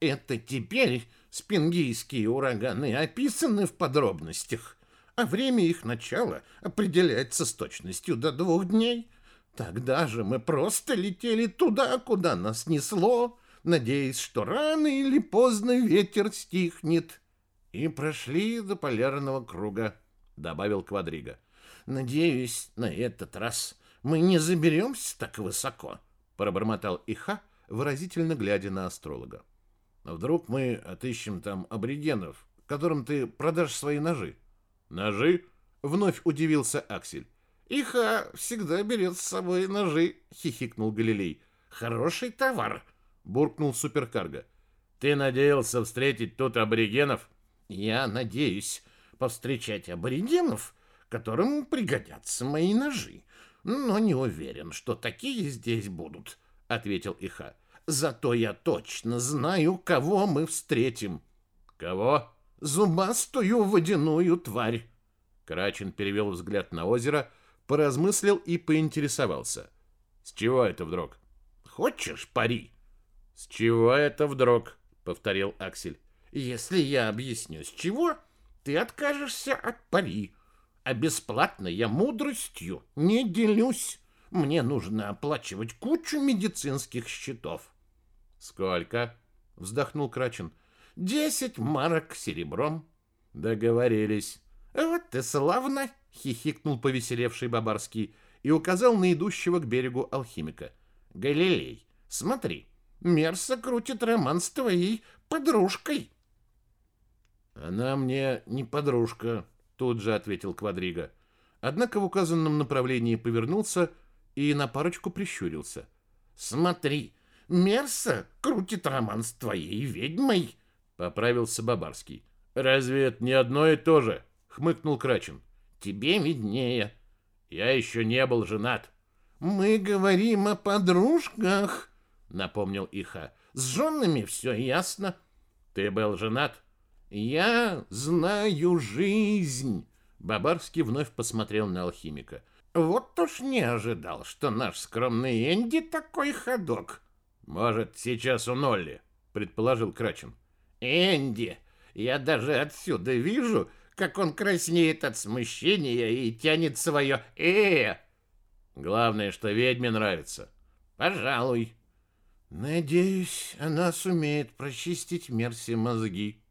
Это теперь спингийские ураганы описаны в подробностях, а время их начала определяется с точностью до двух дней. Тогда же мы просто летели туда, куда нас несло, надеясь, что рано или поздно ветер стихнет. И прошли до полярного круга, добавил Квадрига. Надеюсь, на этот раз мы не заберемся так высоко, пробормотал Иха, выразительно глядя на астролога. А вдруг мы отыщем там аборигенов, которым ты продашь свои ножи? Ножи? Вновь удивился Аксель. Иха всегда берет с собой ножи, хихикнул Галилей. Хороший товар, буркнул суперкарго. Ты надеялся встретить тут аборигенов? Я надеюсь повстречать аборигенов, которым пригодятся мои ножи, но не уверен, что такие здесь будут, ответил Иха. Зато я точно знаю, кого мы встретим. Кого? Зубастую водяную тварь. Крачин перевел взгляд на озеро, поразмыслил и поинтересовался. С чего это вдруг? Хочешь пари? С чего это вдруг? Повторил Аксель. Если я объясню, с чего, ты откажешься от пари. А бесплатно я мудростью не делюсь. Мне нужно оплачивать кучу медицинских счетов. «Сколько?» — вздохнул Крачин. «Десять марок серебром». «Договорились». «Вот ты славно!» — хихикнул повеселевший Бабарский и указал на идущего к берегу алхимика. «Галилей, смотри, Мерса крутит роман с твоей подружкой». «Она мне не подружка», — тут же ответил Квадрига. Однако в указанном направлении повернулся и на парочку прищурился. «Смотри, Мерса крутит роман с твоей ведьмой, поправился Бабарский. Разве это не одно и то же? хмыкнул Крачин. Тебе виднее. Я еще не был женат. Мы говорим о подружках, напомнил Иха. С женами все ясно. Ты был женат? Я знаю жизнь, Бабарский вновь посмотрел на алхимика. Вот уж не ожидал, что наш скромный Энди такой ходок. Может, сейчас у Нолли, предположил Крачин. Энди, я даже отсюда вижу, как он краснеет от смущения и тянет свое «э». Главное, что ведьме нравится. Пожалуй. Надеюсь, она сумеет прочистить Мерси мозги,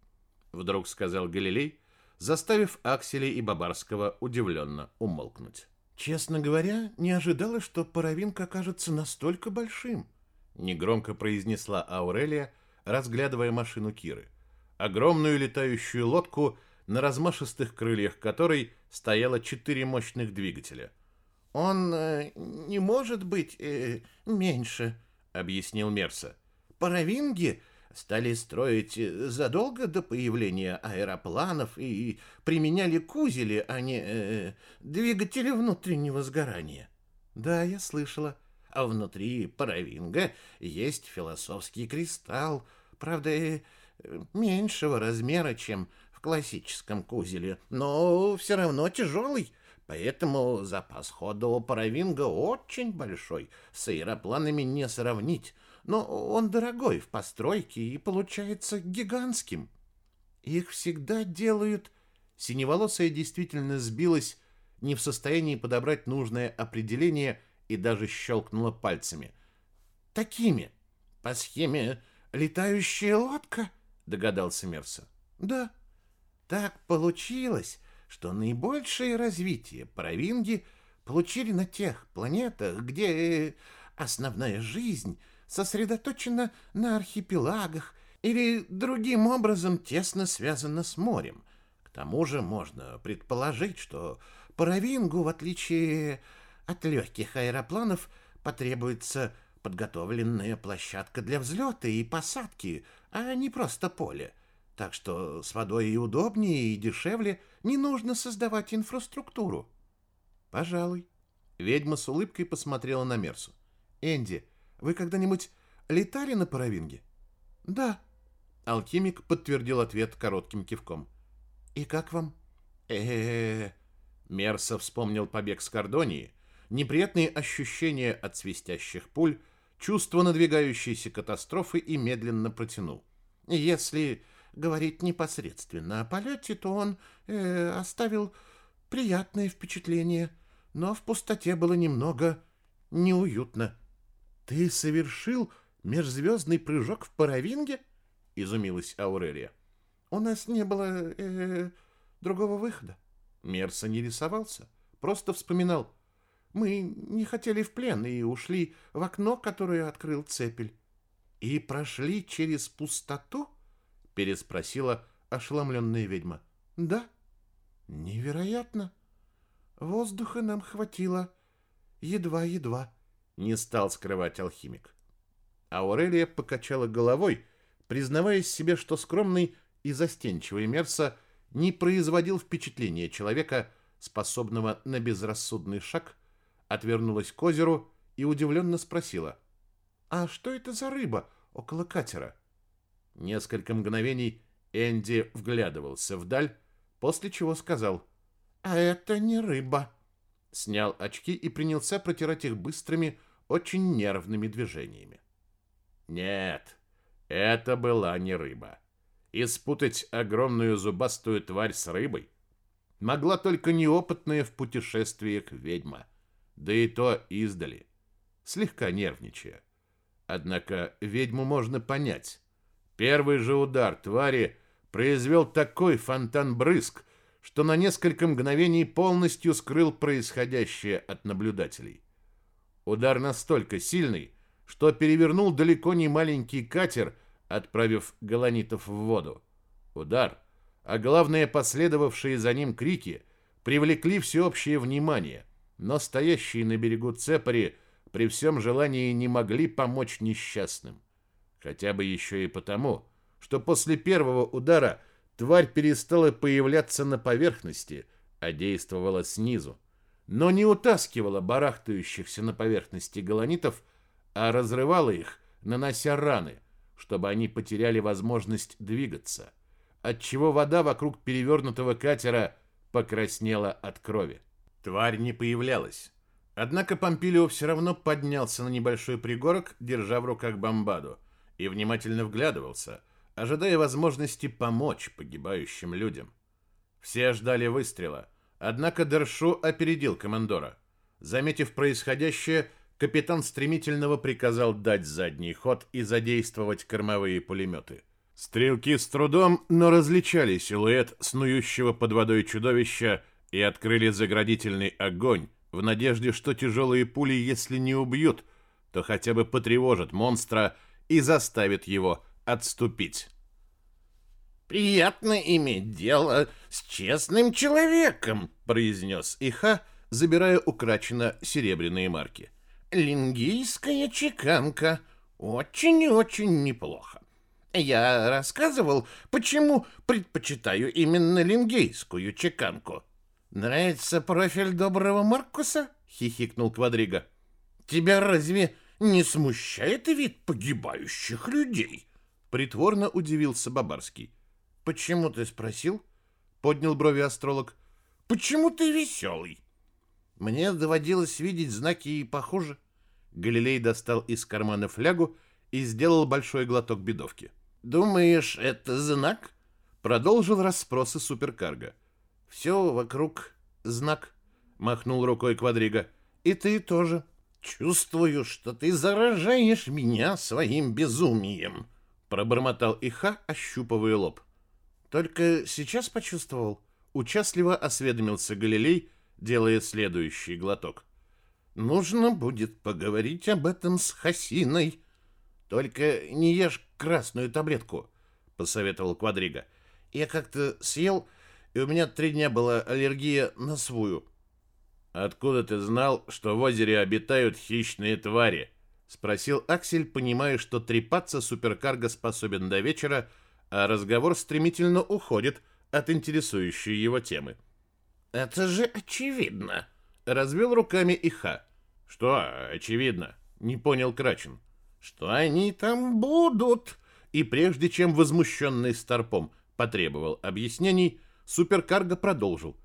вдруг сказал Галилей, заставив Акселя и Бабарского удивленно умолкнуть. Честно говоря, не ожидала, что паровинк окажется настолько большим, негромко произнесла Аурелия, разглядывая машину Киры. Огромную летающую лодку, на размашистых крыльях которой стояло четыре мощных двигателя. Он э, не может быть э, меньше, объяснил Мерса. Паровинги стали строить э, задолго до появления аэропланов и применяли кузели, а не э, двигатели внутреннего сгорания. Да, я слышала. А внутри паровинга есть философский кристалл, правда, э, меньшего размера, чем в классическом кузеле, но все равно тяжелый. Поэтому запас хода у паровинга очень большой, с аэропланами не сравнить но он дорогой в постройке и получается гигантским. Их всегда делают... Синеволосая действительно сбилась, не в состоянии подобрать нужное определение и даже щелкнула пальцами. Такими. По схеме «летающая лодка», догадался Мерса. Да, так получилось, что наибольшее развитие паровинги получили на тех планетах, где основная жизнь — сосредоточена на архипелагах или другим образом тесно связана с морем. К тому же можно предположить, что Паравингу, в отличие от легких аэропланов, потребуется подготовленная площадка для взлета и посадки, а не просто поле. Так что с водой и удобнее, и дешевле не нужно создавать инфраструктуру. Пожалуй. Ведьма с улыбкой посмотрела на Мерсу. Энди, вы когда-нибудь летали на паровинге? Да. Алхимик подтвердил ответ коротким кивком. И как вам? Э-э-э. Мерса вспомнил побег с Кордонии, неприятные ощущения от свистящих пуль, чувство надвигающейся катастрофы и медленно протянул. Если говорить непосредственно о полете, то он э, оставил приятное впечатление, но в пустоте было немного неуютно. «Ты совершил межзвездный прыжок в паровинге?» — изумилась Аурелия. «У нас не было -э, другого выхода». Мерса не рисовался, просто вспоминал. «Мы не хотели в плен и ушли в окно, которое открыл цепель». «И прошли через пустоту?» — переспросила ошеломленная ведьма. «Да». «Невероятно. Воздуха нам хватило едва-едва». Не стал скрывать алхимик. Аурелия покачала головой, признаваясь себе, что скромный и застенчивый Мерса не производил впечатления человека, способного на безрассудный шаг, отвернулась к озеру и удивленно спросила, «А что это за рыба около катера?» Несколько мгновений Энди вглядывался вдаль, после чего сказал, «А это не рыба» снял очки и принялся протирать их быстрыми, очень нервными движениями. Нет, это была не рыба. И спутать огромную зубастую тварь с рыбой могла только неопытная в путешествиях ведьма, да и то издали, слегка нервничая. Однако ведьму можно понять. Первый же удар твари произвел такой фонтан-брызг, что на несколько мгновений полностью скрыл происходящее от наблюдателей. Удар настолько сильный, что перевернул далеко не маленький катер, отправив галанитов в воду. Удар, а главное последовавшие за ним крики, привлекли всеобщее внимание, но стоящие на берегу цепари при всем желании не могли помочь несчастным. Хотя бы еще и потому, что после первого удара – Тварь перестала появляться на поверхности, а действовала снизу. Но не утаскивала барахтающихся на поверхности галанитов, а разрывала их, нанося раны, чтобы они потеряли возможность двигаться, отчего вода вокруг перевернутого катера покраснела от крови. Тварь не появлялась. Однако Помпилио все равно поднялся на небольшой пригорок, держа в руках бомбаду, и внимательно вглядывался, ожидая возможности помочь погибающим людям. Все ждали выстрела, однако Дершу опередил командора. Заметив происходящее, капитан стремительного приказал дать задний ход и задействовать кормовые пулеметы. Стрелки с трудом, но различали силуэт снующего под водой чудовища и открыли заградительный огонь, в надежде, что тяжелые пули, если не убьют, то хотя бы потревожат монстра и заставят его отступить. «Приятно иметь дело с честным человеком», — произнес Иха, забирая у Крачена серебряные марки. «Лингийская чеканка. Очень-очень неплохо. Я рассказывал, почему предпочитаю именно лингейскую чеканку. «Нравится профиль доброго Маркуса?» — хихикнул Квадрига. «Тебя разве не смущает вид погибающих людей?» Притворно удивился Бабарский. «Почему ты спросил?» — поднял брови астролог. «Почему ты веселый?» «Мне доводилось видеть знаки и похуже». Галилей достал из кармана флягу и сделал большой глоток бедовки. «Думаешь, это знак?» Продолжил расспросы суперкарго. Все вокруг знак, махнул рукой Квадрига. И ты тоже. Чувствую, что ты заражаешь меня своим безумием, пробормотал Иха, ощупывая лоб. Только сейчас почувствовал. Участливо осведомился Галилей, делая следующий глоток. Нужно будет поговорить об этом с Хасиной. Только не ешь красную таблетку, посоветовал Квадрига. Я как-то съел и у меня три дня была аллергия на свою. Откуда ты знал, что в озере обитают хищные твари? спросил Аксель, понимая, что трепаться суперкарго способен до вечера, а разговор стремительно уходит от интересующей его темы. Это же очевидно, развел руками Иха. Что очевидно? не понял Крачин. Что они там будут? И прежде чем возмущенный Старпом потребовал объяснений, Суперкарго продолжил.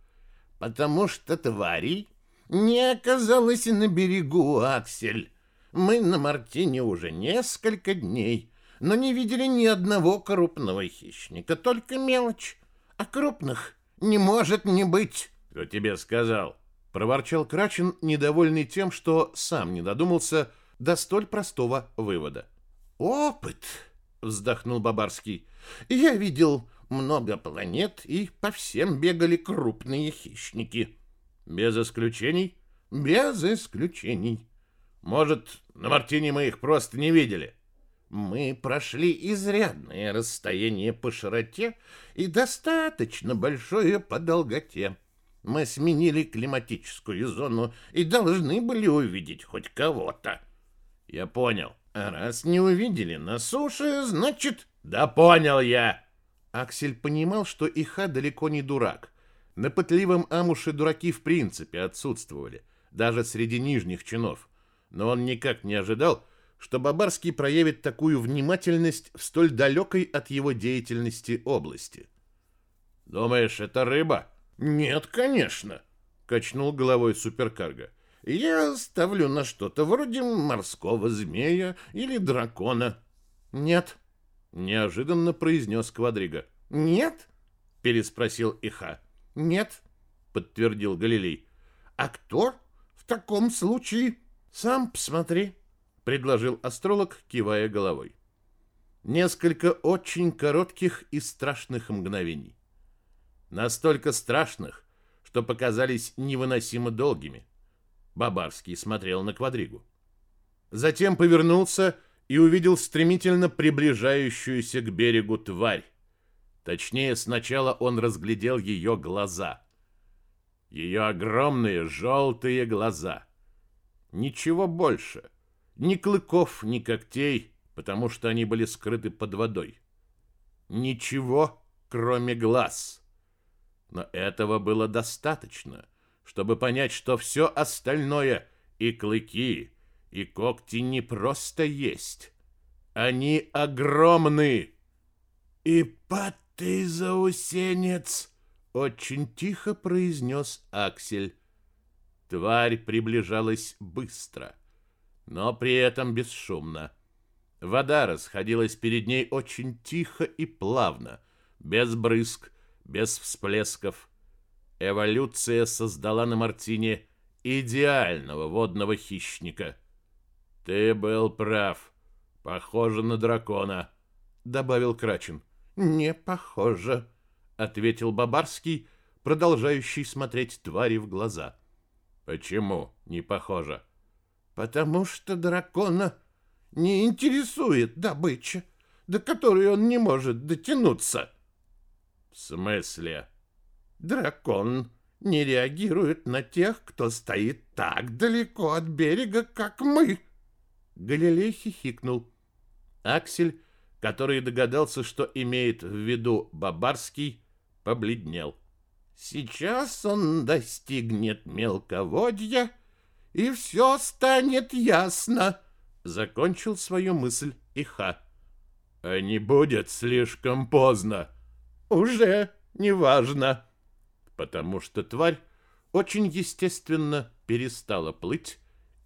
«Потому что твари не оказалось на берегу, Аксель. Мы на Мартине уже несколько дней, но не видели ни одного крупного хищника, только мелочь. А крупных не может не быть». «Кто тебе сказал?» — проворчал Крачин, недовольный тем, что сам не додумался до столь простого вывода. «Опыт!» — вздохнул Бабарский. «Я видел много планет, и по всем бегали крупные хищники. Без исключений? Без исключений. Может, на Мартине мы их просто не видели? Мы прошли изрядное расстояние по широте и достаточно большое по долготе. Мы сменили климатическую зону и должны были увидеть хоть кого-то. Я понял. А раз не увидели на суше, значит... Да понял я, Аксель понимал, что Иха далеко не дурак. На пытливом амуше дураки в принципе отсутствовали, даже среди нижних чинов. Но он никак не ожидал, что Бабарский проявит такую внимательность в столь далекой от его деятельности области. «Думаешь, это рыба?» «Нет, конечно», — качнул головой суперкарго. «Я ставлю на что-то вроде морского змея или дракона». «Нет», неожиданно произнес Квадрига. Нет? переспросил Иха. Нет, подтвердил Галилей. А кто в таком случае? Сам посмотри, предложил астролог, кивая головой. Несколько очень коротких и страшных мгновений. Настолько страшных, что показались невыносимо долгими. Бабарский смотрел на квадригу. Затем повернулся и увидел стремительно приближающуюся к берегу тварь. Точнее, сначала он разглядел ее глаза. Ее огромные желтые глаза. Ничего больше. Ни клыков, ни когтей, потому что они были скрыты под водой. Ничего, кроме глаз. Но этого было достаточно, чтобы понять, что все остальное и клыки, и когти не просто есть. Они огромны. И ты заусенец, очень тихо произнес Аксель. Тварь приближалась быстро, но при этом бесшумно. Вода расходилась перед ней очень тихо и плавно, без брызг, без всплесков. Эволюция создала на Мартине идеального водного хищника. Ты был прав. Похоже на дракона, добавил Крачин. Не похоже, ответил Бабарский, продолжающий смотреть твари в глаза. Почему не похоже? Потому что дракона не интересует добыча, до которой он не может дотянуться. В смысле? Дракон не реагирует на тех, кто стоит так далеко от берега, как мы. Галилей хихикнул. Аксель, который догадался, что имеет в виду Бабарский, побледнел. Сейчас он достигнет мелководья, и все станет ясно закончил свою мысль Иха. А не будет слишком поздно. Уже неважно. Потому что тварь очень естественно перестала плыть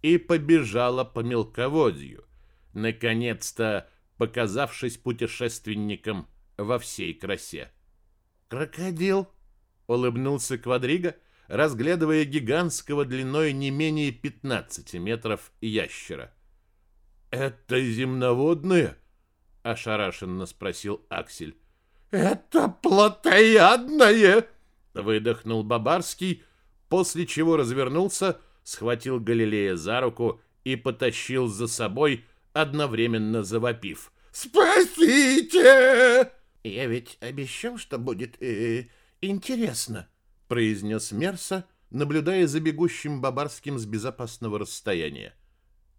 и побежала по мелководью, наконец-то показавшись путешественникам во всей красе. «Крокодил!» — улыбнулся Квадрига, разглядывая гигантского длиной не менее 15 метров ящера. «Это земноводные?» — ошарашенно спросил Аксель. «Это плотоядное!» — выдохнул Бабарский, после чего развернулся, схватил Галилея за руку и потащил за собой, одновременно завопив. «Спасите!» «Я ведь обещал, что будет э, интересно», — произнес Мерса, наблюдая за бегущим Бабарским с безопасного расстояния.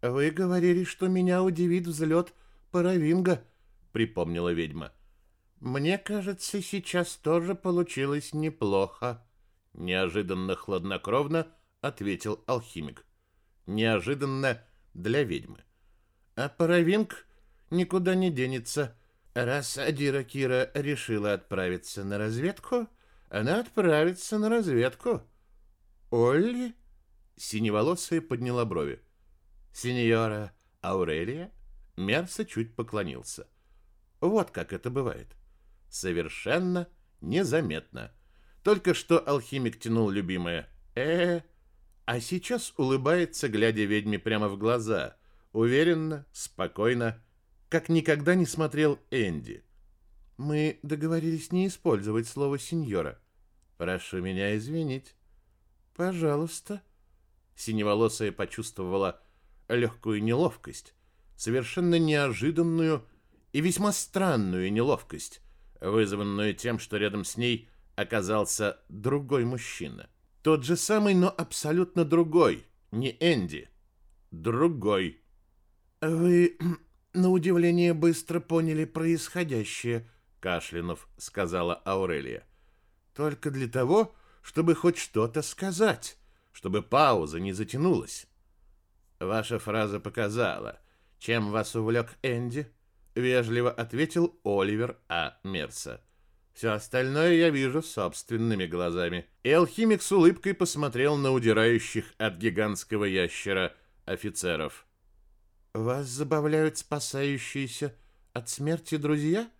«Вы говорили, что меня удивит взлет Паравинга», — припомнила ведьма. «Мне кажется, сейчас тоже получилось неплохо», — неожиданно хладнокровно ответил алхимик. Неожиданно для ведьмы. «А Паравинг никуда не денется. Раз Адира Кира решила отправиться на разведку, она отправится на разведку». «Олли?» — синеволосая подняла брови. Сеньора Аурелия Мерса чуть поклонился. Вот как это бывает. Совершенно незаметно. Только что алхимик тянул любимое э, а сейчас улыбается, глядя ведьме прямо в глаза, уверенно, спокойно, как никогда не смотрел Энди. Мы договорились не использовать слово сеньора. Прошу меня извинить. Пожалуйста. Синеволосая почувствовала легкую неловкость, совершенно неожиданную и весьма странную неловкость, вызванную тем, что рядом с ней оказался другой мужчина. Тот же самый, но абсолютно другой, не Энди. Другой. «Вы, на удивление, быстро поняли происходящее», — Кашлянув сказала Аурелия. «Только для того, чтобы хоть что-то сказать, чтобы пауза не затянулась». Ваша фраза показала, чем вас увлек Энди, вежливо ответил Оливер А. Мерса. Все остальное я вижу собственными глазами. И алхимик с улыбкой посмотрел на удирающих от гигантского ящера офицеров. Вас забавляют спасающиеся от смерти друзья?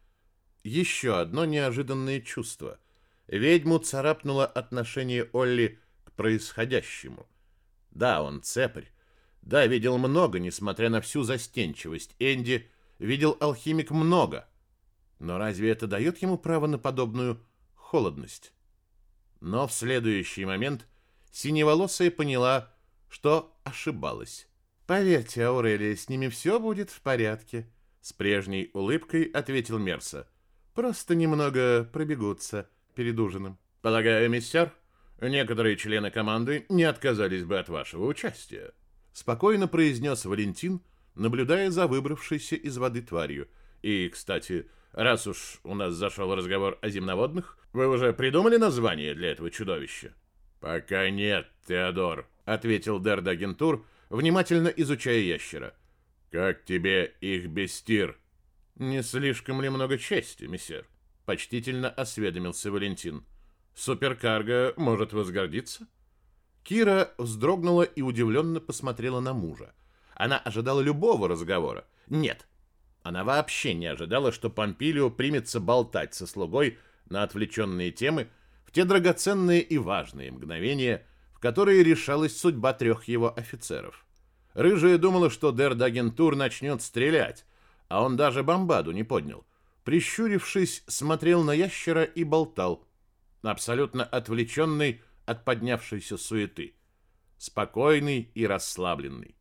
Еще одно неожиданное чувство. Ведьму царапнуло отношение Олли к происходящему. Да, он цепарь, да, видел много, несмотря на всю застенчивость. Энди видел алхимик много. Но разве это дает ему право на подобную холодность? Но в следующий момент синеволосая поняла, что ошибалась. «Поверьте, Аурелия, с ними все будет в порядке», — с прежней улыбкой ответил Мерса. «Просто немного пробегутся перед ужином». «Полагаю, мистер, некоторые члены команды не отказались бы от вашего участия», спокойно произнес Валентин, наблюдая за выбравшейся из воды тварью. И, кстати, раз уж у нас зашел разговор о земноводных, вы уже придумали название для этого чудовища? Пока нет, Теодор, ответил Дердагентур, внимательно изучая ящера. Как тебе их бестир? Не слишком ли много чести, мессер? Почтительно осведомился Валентин. Суперкарго может возгордиться? Кира вздрогнула и удивленно посмотрела на мужа. Она ожидала любого разговора. Нет, она вообще не ожидала, что Помпилио примется болтать со слугой на отвлеченные темы в те драгоценные и важные мгновения, в которые решалась судьба трех его офицеров. Рыжая думала, что Дер Дагентур начнет стрелять, а он даже бомбаду не поднял. Прищурившись, смотрел на ящера и болтал, абсолютно отвлеченный от поднявшейся суеты. Спокойный и расслабленный.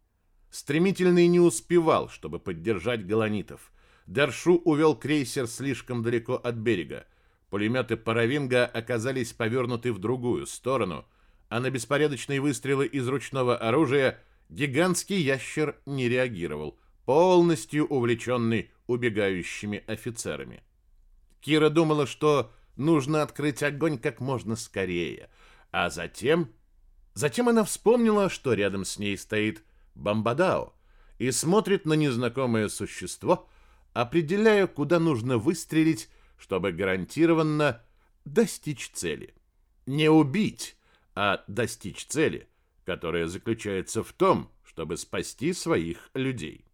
Стремительный не успевал, чтобы поддержать галанитов. Дершу увел крейсер слишком далеко от берега. Пулеметы Паравинга оказались повернуты в другую сторону, а на беспорядочные выстрелы из ручного оружия гигантский ящер не реагировал, полностью увлеченный убегающими офицерами. Кира думала, что нужно открыть огонь как можно скорее, а затем... Затем она вспомнила, что рядом с ней стоит Бамбадао и смотрит на незнакомое существо, определяя, куда нужно выстрелить, чтобы гарантированно достичь цели. Не убить, а достичь цели, которая заключается в том, чтобы спасти своих людей.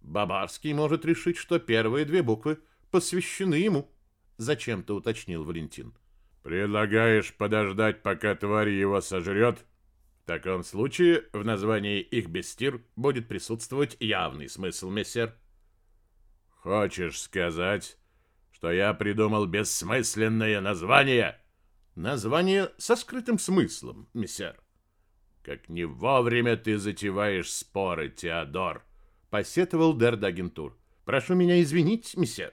Бабарский может решить, что первые две буквы посвящены ему, зачем-то уточнил Валентин. Предлагаешь подождать, пока тварь его сожрет? В таком случае в названии их бестир будет присутствовать явный смысл, мессер. Хочешь сказать, что я придумал бессмысленное название? Название со скрытым смыслом, мессер. Как не вовремя ты затеваешь споры, Теодор посетовал дер Даген Тур. «Прошу меня извинить, мессер».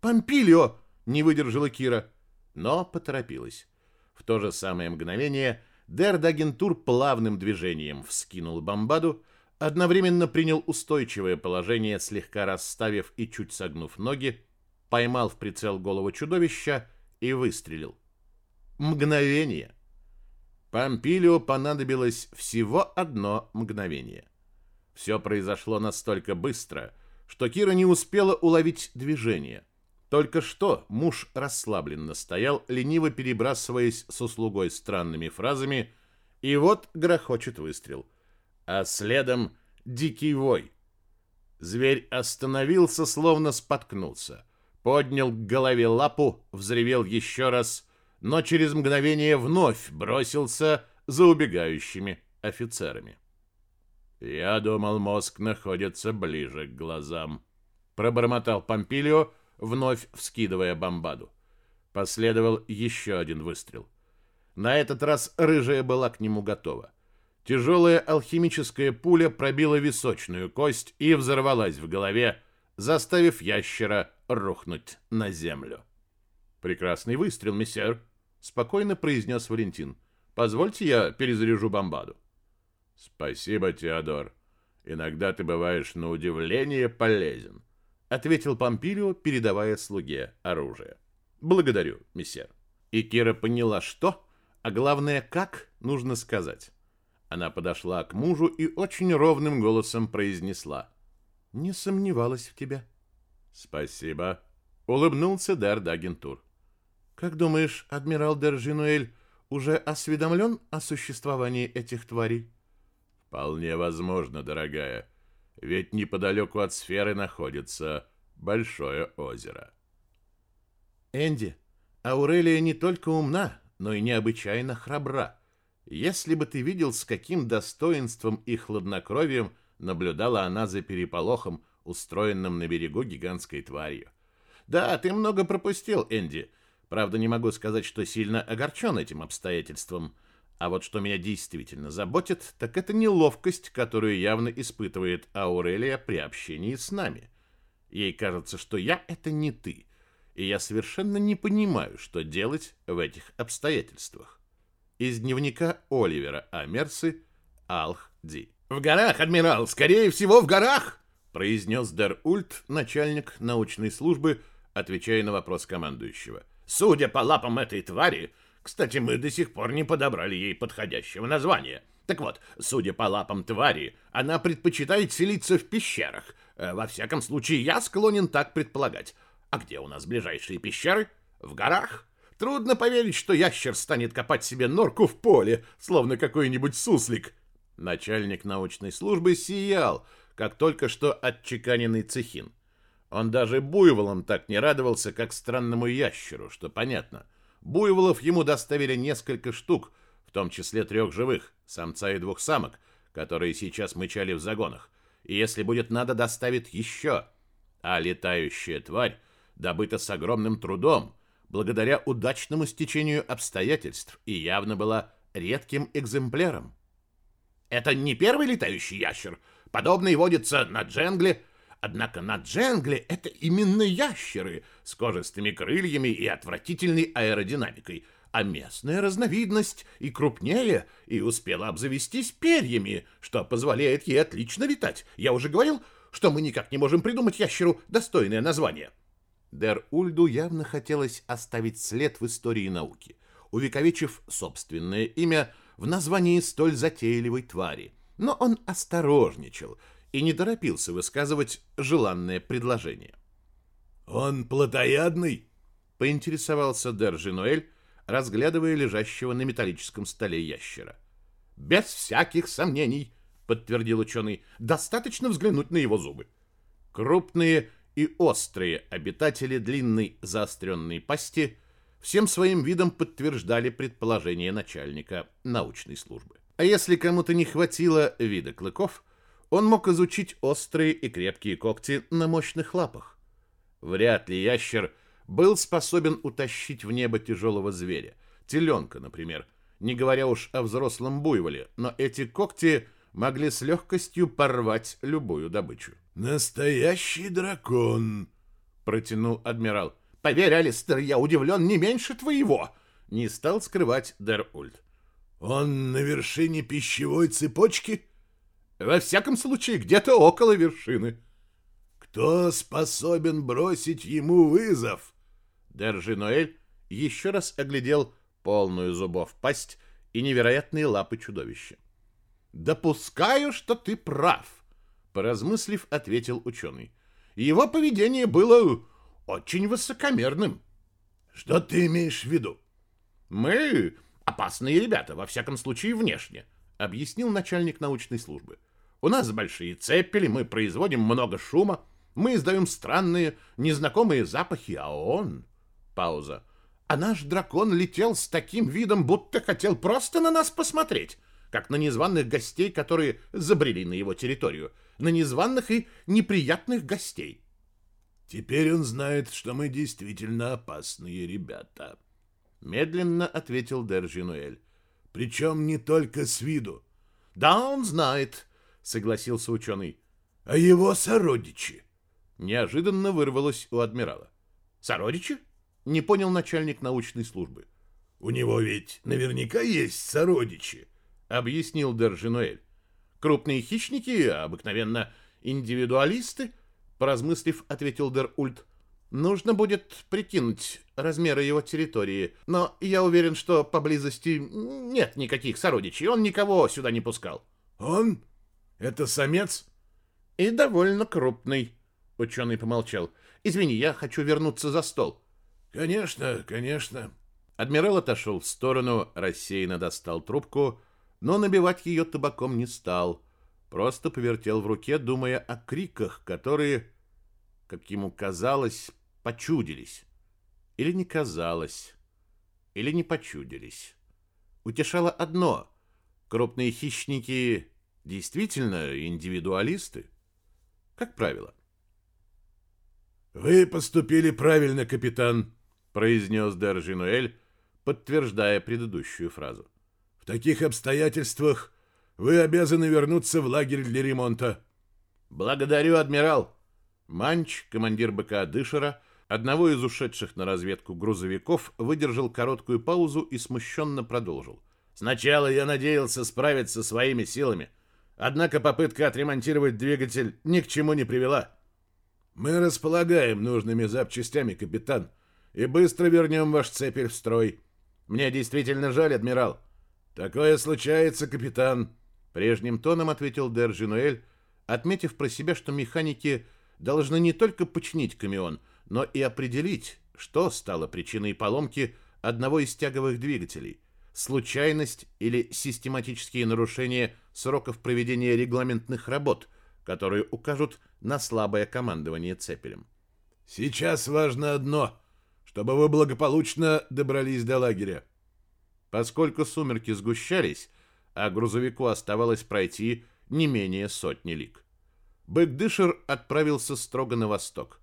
«Помпилио!» — не выдержала Кира, но поторопилась. В то же самое мгновение дер Даген Тур плавным движением вскинул бомбаду, одновременно принял устойчивое положение, слегка расставив и чуть согнув ноги, поймал в прицел голову чудовища и выстрелил. Мгновение. Помпилио понадобилось всего одно мгновение. Все произошло настолько быстро, что Кира не успела уловить движение. Только что муж расслабленно стоял, лениво перебрасываясь с услугой странными фразами, и вот грохочет выстрел. А следом дикий вой. Зверь остановился, словно споткнулся. Поднял к голове лапу, взревел еще раз, но через мгновение вновь бросился за убегающими офицерами. «Я думал, мозг находится ближе к глазам», — пробормотал Помпилио, вновь вскидывая бомбаду. Последовал еще один выстрел. На этот раз рыжая была к нему готова. Тяжелая алхимическая пуля пробила височную кость и взорвалась в голове, заставив ящера рухнуть на землю. «Прекрасный выстрел, мессер», — спокойно произнес Валентин. «Позвольте я перезаряжу бомбаду». Спасибо, Теодор. Иногда ты бываешь на удивление полезен, ответил Помпилио, передавая слуге оружие. Благодарю, мессер. И Кира поняла, что, а главное, как нужно сказать. Она подошла к мужу и очень ровным голосом произнесла: "Не сомневалась в тебе". "Спасибо", улыбнулся Дардагентур. "Как думаешь, адмирал Держинуэль уже осведомлен о существовании этих тварей?" Вполне возможно, дорогая. Ведь неподалеку от сферы находится большое озеро. Энди, Аурелия не только умна, но и необычайно храбра. Если бы ты видел, с каким достоинством и хладнокровием наблюдала она за переполохом, устроенным на берегу гигантской тварью. Да, ты много пропустил, Энди. Правда, не могу сказать, что сильно огорчен этим обстоятельством. А вот что меня действительно заботит, так это неловкость, которую явно испытывает Аурелия при общении с нами. Ей кажется, что я — это не ты, и я совершенно не понимаю, что делать в этих обстоятельствах. Из дневника Оливера Амерсы Алх-Ди. «В горах, адмирал, скорее всего, в горах!» произнес Дер Ульт, начальник научной службы, отвечая на вопрос командующего. «Судя по лапам этой твари, кстати, мы до сих пор не подобрали ей подходящего названия. Так вот, судя по лапам твари, она предпочитает селиться в пещерах. Э, во всяком случае, я склонен так предполагать. А где у нас ближайшие пещеры? В горах? Трудно поверить, что ящер станет копать себе норку в поле, словно какой-нибудь суслик. Начальник научной службы сиял, как только что отчеканенный цехин. Он даже буйволам так не радовался, как странному ящеру, что понятно. Буйволов ему доставили несколько штук, в том числе трех живых, самца и двух самок, которые сейчас мычали в загонах. И если будет надо, доставит еще. А летающая тварь добыта с огромным трудом, благодаря удачному стечению обстоятельств, и явно была редким экземпляром. Это не первый летающий ящер. Подобный водится на дженгле, однако на дженгле это именно ящеры с кожистыми крыльями и отвратительной аэродинамикой, а местная разновидность и крупнее, и успела обзавестись перьями, что позволяет ей отлично летать. Я уже говорил, что мы никак не можем придумать ящеру достойное название. Дер Ульду явно хотелось оставить след в истории науки, увековечив собственное имя в названии столь затейливой твари. Но он осторожничал и не торопился высказывать желанное предложение. «Он плотоядный?» — поинтересовался Дер Жинуэль, разглядывая лежащего на металлическом столе ящера. «Без всяких сомнений», — подтвердил ученый, — «достаточно взглянуть на его зубы. Крупные и острые обитатели длинной заостренной пасти всем своим видом подтверждали предположение начальника научной службы. А если кому-то не хватило вида клыков, он мог изучить острые и крепкие когти на мощных лапах. Вряд ли ящер был способен утащить в небо тяжелого зверя, теленка, например, не говоря уж о взрослом буйволе, но эти когти могли с легкостью порвать любую добычу. «Настоящий дракон!» — протянул адмирал. «Поверь, Алистер, я удивлен не меньше твоего!» — не стал скрывать Дер Ульт. «Он на вершине пищевой цепочки?» «Во всяком случае, где-то около вершины». «Кто способен бросить ему вызов?» Держи Ноэль еще раз оглядел полную зубов пасть и невероятные лапы чудовища. «Допускаю, что ты прав», — поразмыслив, ответил ученый. «Его поведение было очень высокомерным». «Что ты имеешь в виду?» «Мы опасные ребята, во всяком случае, внешне», — объяснил начальник научной службы. «У нас большие цепели, мы производим много шума, мы издаем странные, незнакомые запахи, а он...» Пауза. «А наш дракон летел с таким видом, будто хотел просто на нас посмотреть» как на незваных гостей, которые забрели на его территорию, на незваных и неприятных гостей. Теперь он знает, что мы действительно опасные ребята, медленно ответил Держинуэль. Причем не только с виду. Да, он знает, согласился ученый. А его сородичи? Неожиданно вырвалось у адмирала. Сородичи? Не понял начальник научной службы. У него ведь наверняка есть сородичи объяснил Держинуэль. Крупные хищники, обыкновенно индивидуалисты, поразмыслив, ответил Дер Ульт. Нужно будет прикинуть размеры его территории, но я уверен, что поблизости нет никаких сородичей, он никого сюда не пускал. Он? Это самец? И довольно крупный, ученый помолчал. Извини, я хочу вернуться за стол. Конечно, конечно. Адмирал отошел в сторону, рассеянно достал трубку но набивать ее табаком не стал, просто повертел в руке, думая о криках, которые, как ему казалось, почудились. Или не казалось, или не почудились. Утешало одно — крупные хищники действительно индивидуалисты, как правило. «Вы поступили правильно, капитан», — произнес Держинуэль, подтверждая предыдущую фразу. В таких обстоятельствах вы обязаны вернуться в лагерь для ремонта. Благодарю, адмирал. Манч, командир БК Дышера, одного из ушедших на разведку грузовиков, выдержал короткую паузу и смущенно продолжил. Сначала я надеялся справиться своими силами, однако попытка отремонтировать двигатель ни к чему не привела. Мы располагаем нужными запчастями, капитан, и быстро вернем ваш цепель в строй. Мне действительно жаль, адмирал. «Такое случается, капитан», — прежним тоном ответил Держинуэль, отметив про себя, что механики должны не только починить камион, но и определить, что стало причиной поломки, одного из тяговых двигателей, случайность или систематические нарушения сроков проведения регламентных работ, которые укажут на слабое командование цепелем. Сейчас важно одно, чтобы вы благополучно добрались до лагеря. Поскольку сумерки сгущались, а грузовику оставалось пройти не менее сотни лиг. Бэкдышер отправился строго на восток.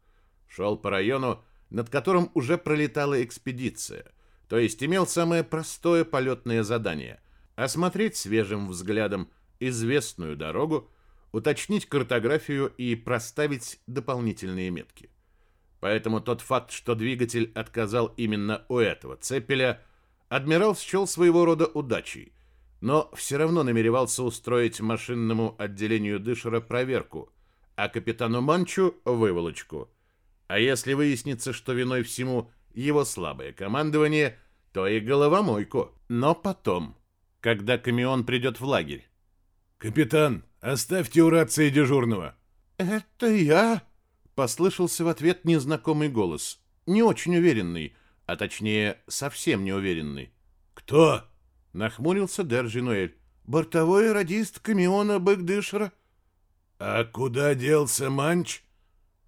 Шел по району, над которым уже пролетала экспедиция, то есть имел самое простое полетное задание – осмотреть свежим взглядом известную дорогу, уточнить картографию и проставить дополнительные метки. Поэтому тот факт, что двигатель отказал именно у этого цепеля, адмирал счел своего рода удачей, но все равно намеревался устроить машинному отделению Дышера проверку, а капитану Манчу – выволочку. А если выяснится, что виной всему его слабое командование, то и головомойку. Но потом, когда Камион придет в лагерь. «Капитан, оставьте у рации дежурного». «Это я?» Послышался в ответ незнакомый голос, не очень уверенный, а точнее, совсем неуверенный. «Кто?» — нахмурился Держинуэль. «Бортовой радист камиона Бэкдышера». «А куда делся Манч?»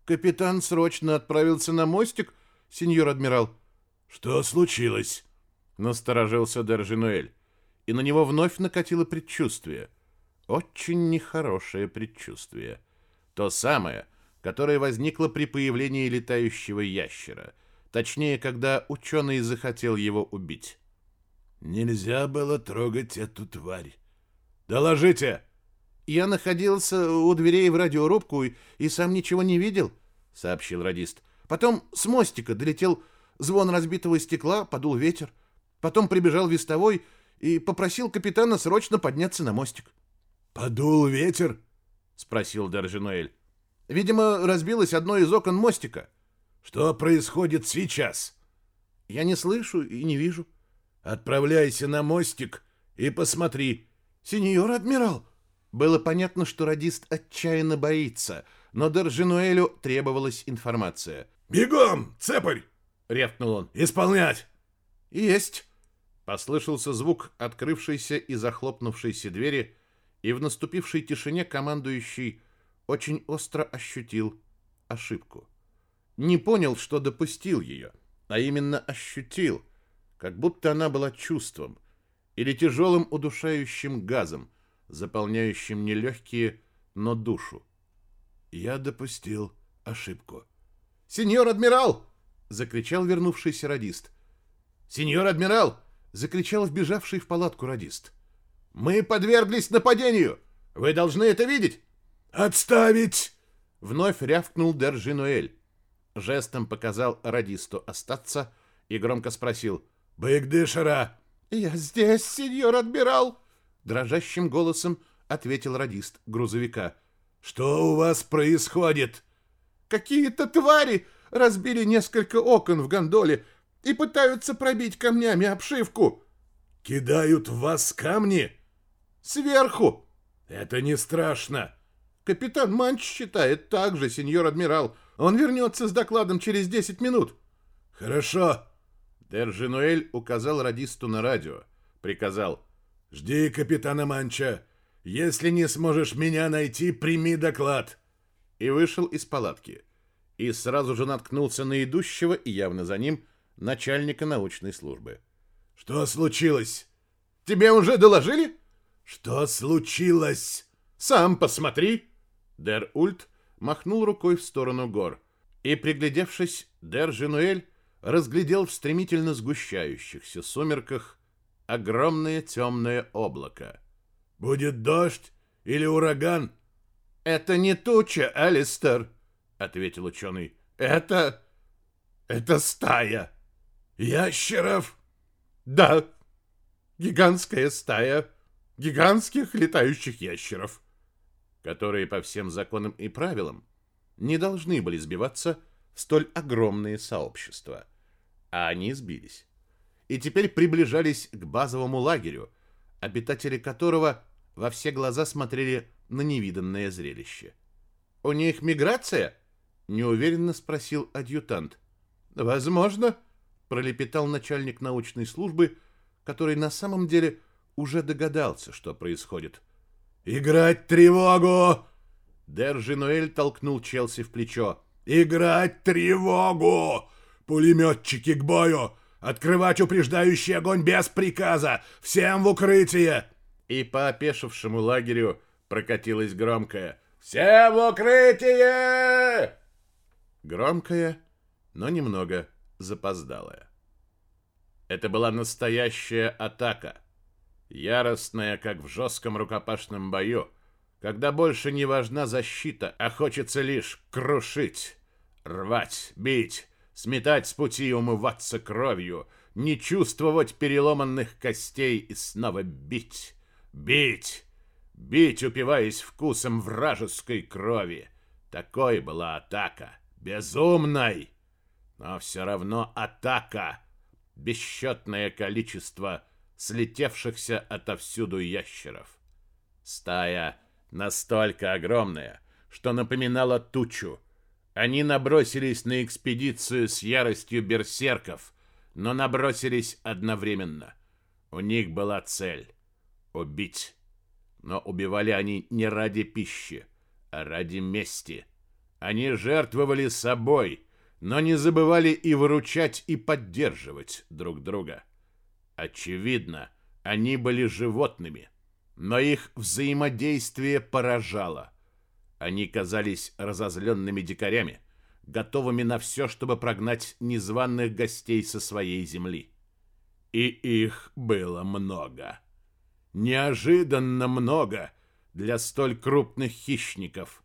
«Капитан срочно отправился на мостик, сеньор адмирал». «Что случилось?» — насторожился Держинуэль, и на него вновь накатило предчувствие. Очень нехорошее предчувствие. То самое, которое возникло при появлении летающего ящера, точнее, когда ученый захотел его убить. «Нельзя было трогать эту тварь. Доложите!» «Я находился у дверей в радиорубку и, и сам ничего не видел», — сообщил радист. «Потом с мостика долетел звон разбитого стекла, подул ветер. Потом прибежал вестовой и попросил капитана срочно подняться на мостик». «Подул ветер?» — спросил Даржинуэль. Видимо, разбилось одно из окон мостика. Что происходит сейчас? Я не слышу и не вижу. Отправляйся на мостик и посмотри. Сеньор адмирал. Было понятно, что радист отчаянно боится, но Доржинуэлю требовалась информация. «Бегом, цепарь!» — рявкнул он. «Исполнять!» «Есть!» Послышался звук открывшейся и захлопнувшейся двери, и в наступившей тишине командующий очень остро ощутил ошибку. Не понял, что допустил ее, а именно ощутил, как будто она была чувством или тяжелым удушающим газом, заполняющим не легкие, но душу. Я допустил ошибку. «Сеньор адмирал!» — закричал вернувшийся радист. «Сеньор адмирал!» — закричал вбежавший в палатку радист. «Мы подверглись нападению! Вы должны это видеть!» «Отставить!» — вновь рявкнул Держинуэль. Жестом показал радисту остаться и громко спросил. «Бэкдышера!» «Я здесь, сеньор адмирал!» Дрожащим голосом ответил радист грузовика. «Что у вас происходит?» «Какие-то твари разбили несколько окон в гондоле и пытаются пробить камнями обшивку». «Кидают в вас камни?» «Сверху». «Это не страшно». Капитан Манч считает так же, сеньор адмирал. Он вернется с докладом через 10 минут. Хорошо. Держинуэль указал радисту на радио. Приказал. Жди капитана Манча. Если не сможешь меня найти, прими доклад. И вышел из палатки. И сразу же наткнулся на идущего, и явно за ним, начальника научной службы. Что случилось? Тебе уже доложили? Что случилось? Сам посмотри. Дер Ульт махнул рукой в сторону гор, и, приглядевшись, Дер Женуэль разглядел в стремительно сгущающихся сумерках огромное темное облако. «Будет дождь или ураган?» «Это не туча, Алистер», — ответил ученый. «Это... это стая». «Ящеров?» «Да, гигантская стая гигантских летающих ящеров» которые по всем законам и правилам не должны были сбиваться в столь огромные сообщества. А они сбились. И теперь приближались к базовому лагерю, обитатели которого во все глаза смотрели на невиданное зрелище. «У них миграция?» — неуверенно спросил адъютант. «Возможно», — пролепетал начальник научной службы, который на самом деле уже догадался, что происходит. «Играть тревогу!» Держи Ноэль толкнул Челси в плечо. «Играть тревогу! Пулеметчики к бою! Открывать упреждающий огонь без приказа! Всем в укрытие!» И по опешившему лагерю прокатилась громкая «Всем в укрытие!» Громкая, но немного запоздалая. Это была настоящая атака, яростная, как в жестком рукопашном бою, когда больше не важна защита, а хочется лишь крушить, рвать, бить, сметать с пути умываться кровью, не чувствовать переломанных костей и снова бить, бить, бить, упиваясь вкусом вражеской крови. Такой была атака, безумной, но все равно атака, бесчетное количество слетевшихся отовсюду ящеров. Стая настолько огромная, что напоминала тучу, они набросились на экспедицию с яростью берсерков, но набросились одновременно. У них была цель — убить. Но убивали они не ради пищи, а ради мести. Они жертвовали собой, но не забывали и выручать, и поддерживать друг друга. Очевидно, они были животными, но их взаимодействие поражало. Они казались разозленными дикарями, готовыми на все, чтобы прогнать незваных гостей со своей земли. И их было много. Неожиданно много для столь крупных хищников.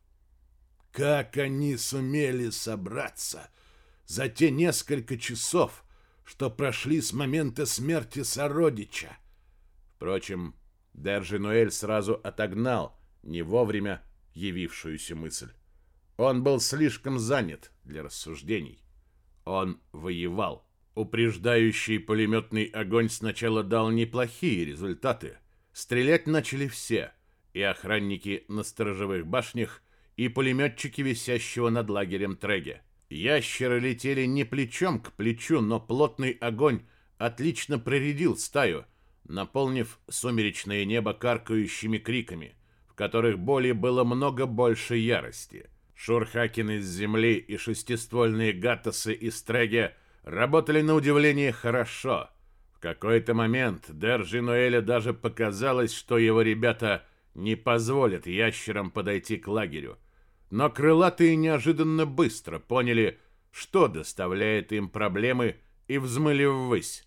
Как они сумели собраться за те несколько часов, что прошли с момента смерти сородича? Впрочем, Держинуэль сразу отогнал не вовремя явившуюся мысль. Он был слишком занят для рассуждений. Он воевал. Упреждающий пулеметный огонь сначала дал неплохие результаты. Стрелять начали все, и охранники на сторожевых башнях, и пулеметчики, висящего над лагерем Треге. Ящеры летели не плечом к плечу, но плотный огонь отлично проредил стаю, наполнив сумеречное небо каркающими криками которых боли было много больше ярости. Шурхакин из земли и шестиствольные гаттасы из Треге работали на удивление хорошо. В какой-то момент Держи Ноэля даже показалось, что его ребята не позволят ящерам подойти к лагерю. Но крылатые неожиданно быстро поняли, что доставляет им проблемы, и взмыли ввысь.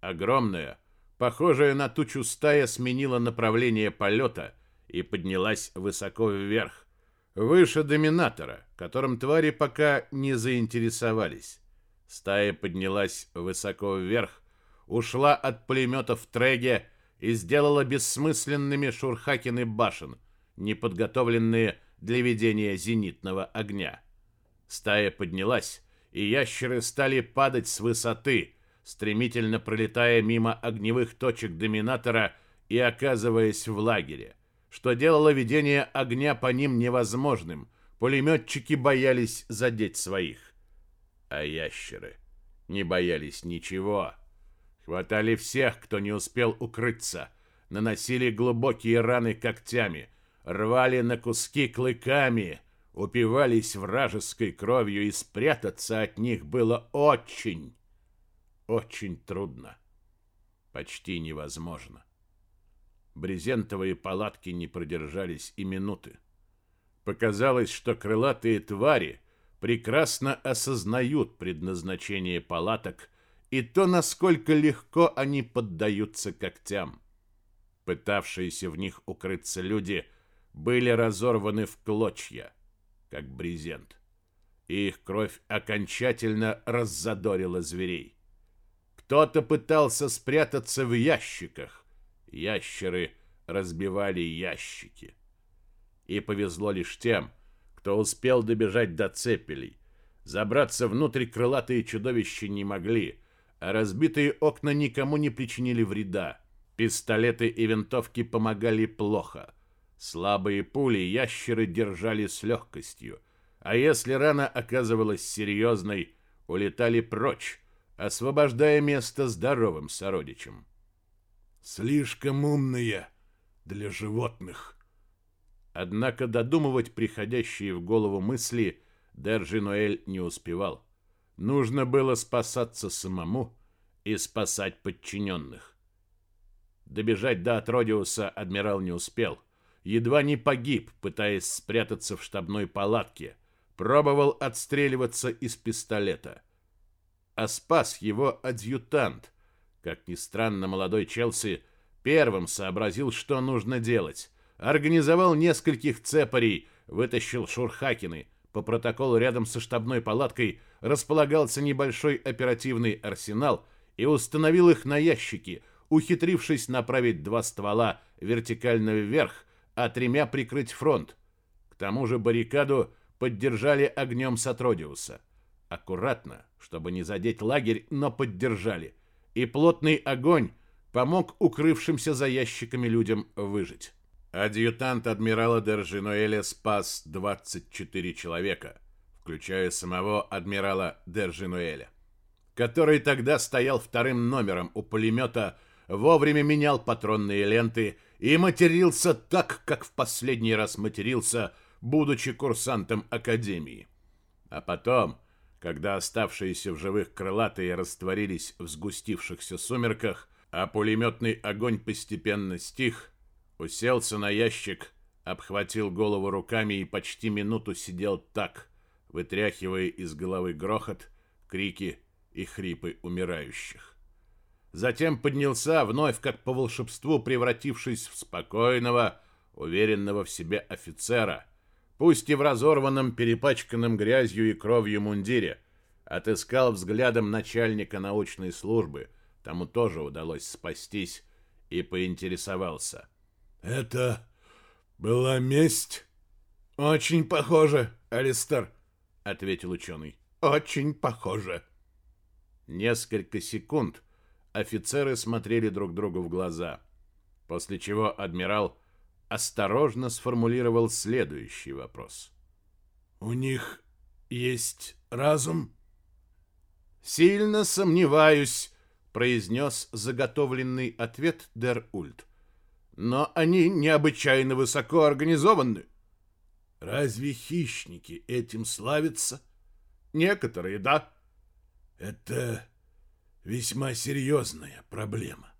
Огромная, похожая на тучу стая сменила направление полета — и поднялась высоко вверх, выше доминатора, которым твари пока не заинтересовались. Стая поднялась высоко вверх, ушла от пулеметов в треге и сделала бессмысленными шурхакины башен, неподготовленные для ведения зенитного огня. Стая поднялась, и ящеры стали падать с высоты, стремительно пролетая мимо огневых точек доминатора и оказываясь в лагере что делало ведение огня по ним невозможным. Пулеметчики боялись задеть своих. А ящеры не боялись ничего. Хватали всех, кто не успел укрыться, наносили глубокие раны когтями, рвали на куски клыками, упивались вражеской кровью, и спрятаться от них было очень, очень трудно. Почти невозможно. Брезентовые палатки не продержались и минуты. Показалось, что крылатые твари прекрасно осознают предназначение палаток и то, насколько легко они поддаются когтям. Пытавшиеся в них укрыться люди были разорваны в клочья, как брезент. И их кровь окончательно раззадорила зверей. Кто-то пытался спрятаться в ящиках, Ящеры разбивали ящики. И повезло лишь тем, кто успел добежать до цепелей. Забраться внутрь крылатые чудовища не могли, а разбитые окна никому не причинили вреда. Пистолеты и винтовки помогали плохо. Слабые пули ящеры держали с легкостью, а если рана оказывалась серьезной, улетали прочь, освобождая место здоровым сородичам. «Слишком умные для животных». Однако додумывать приходящие в голову мысли Держинуэль не успевал. Нужно было спасаться самому и спасать подчиненных. Добежать до Атродиуса адмирал не успел. Едва не погиб, пытаясь спрятаться в штабной палатке. Пробовал отстреливаться из пистолета. А спас его адъютант. Как ни странно, молодой Челси первым сообразил, что нужно делать. Организовал нескольких цепарей, вытащил шурхакины. По протоколу рядом со штабной палаткой располагался небольшой оперативный арсенал и установил их на ящики – ухитрившись направить два ствола вертикально вверх, а тремя прикрыть фронт. К тому же баррикаду поддержали огнем Сатродиуса. Аккуратно, чтобы не задеть лагерь, но поддержали. И плотный огонь помог укрывшимся за ящиками людям выжить. Адъютант адмирала Держинуэля спас 24 человека, включая самого адмирала Держинуэля, который тогда стоял вторым номером у пулемета вовремя менял патронные ленты и матерился так, как в последний раз матерился, будучи курсантом академии. А потом, когда оставшиеся в живых крылатые растворились в сгустившихся сумерках, а пулеметный огонь постепенно стих, уселся на ящик, обхватил голову руками и почти минуту сидел так, вытряхивая из головы грохот, крики и хрипы умирающих. Затем поднялся, вновь как по волшебству превратившись в спокойного, уверенного в себе офицера, пусть и в разорванном, перепачканном грязью и кровью мундире, отыскал взглядом начальника научной службы, тому тоже удалось спастись, и поинтересовался. «Это была месть?» «Очень похоже, Алистер», — ответил ученый. «Очень похоже». Несколько секунд — Офицеры смотрели друг другу в глаза, после чего адмирал осторожно сформулировал следующий вопрос. «У них есть разум?» «Сильно сомневаюсь», — произнес заготовленный ответ Дер Ульт. «Но они необычайно высоко организованы». «Разве хищники этим славятся?» «Некоторые, да». «Это весьма серьезная проблема.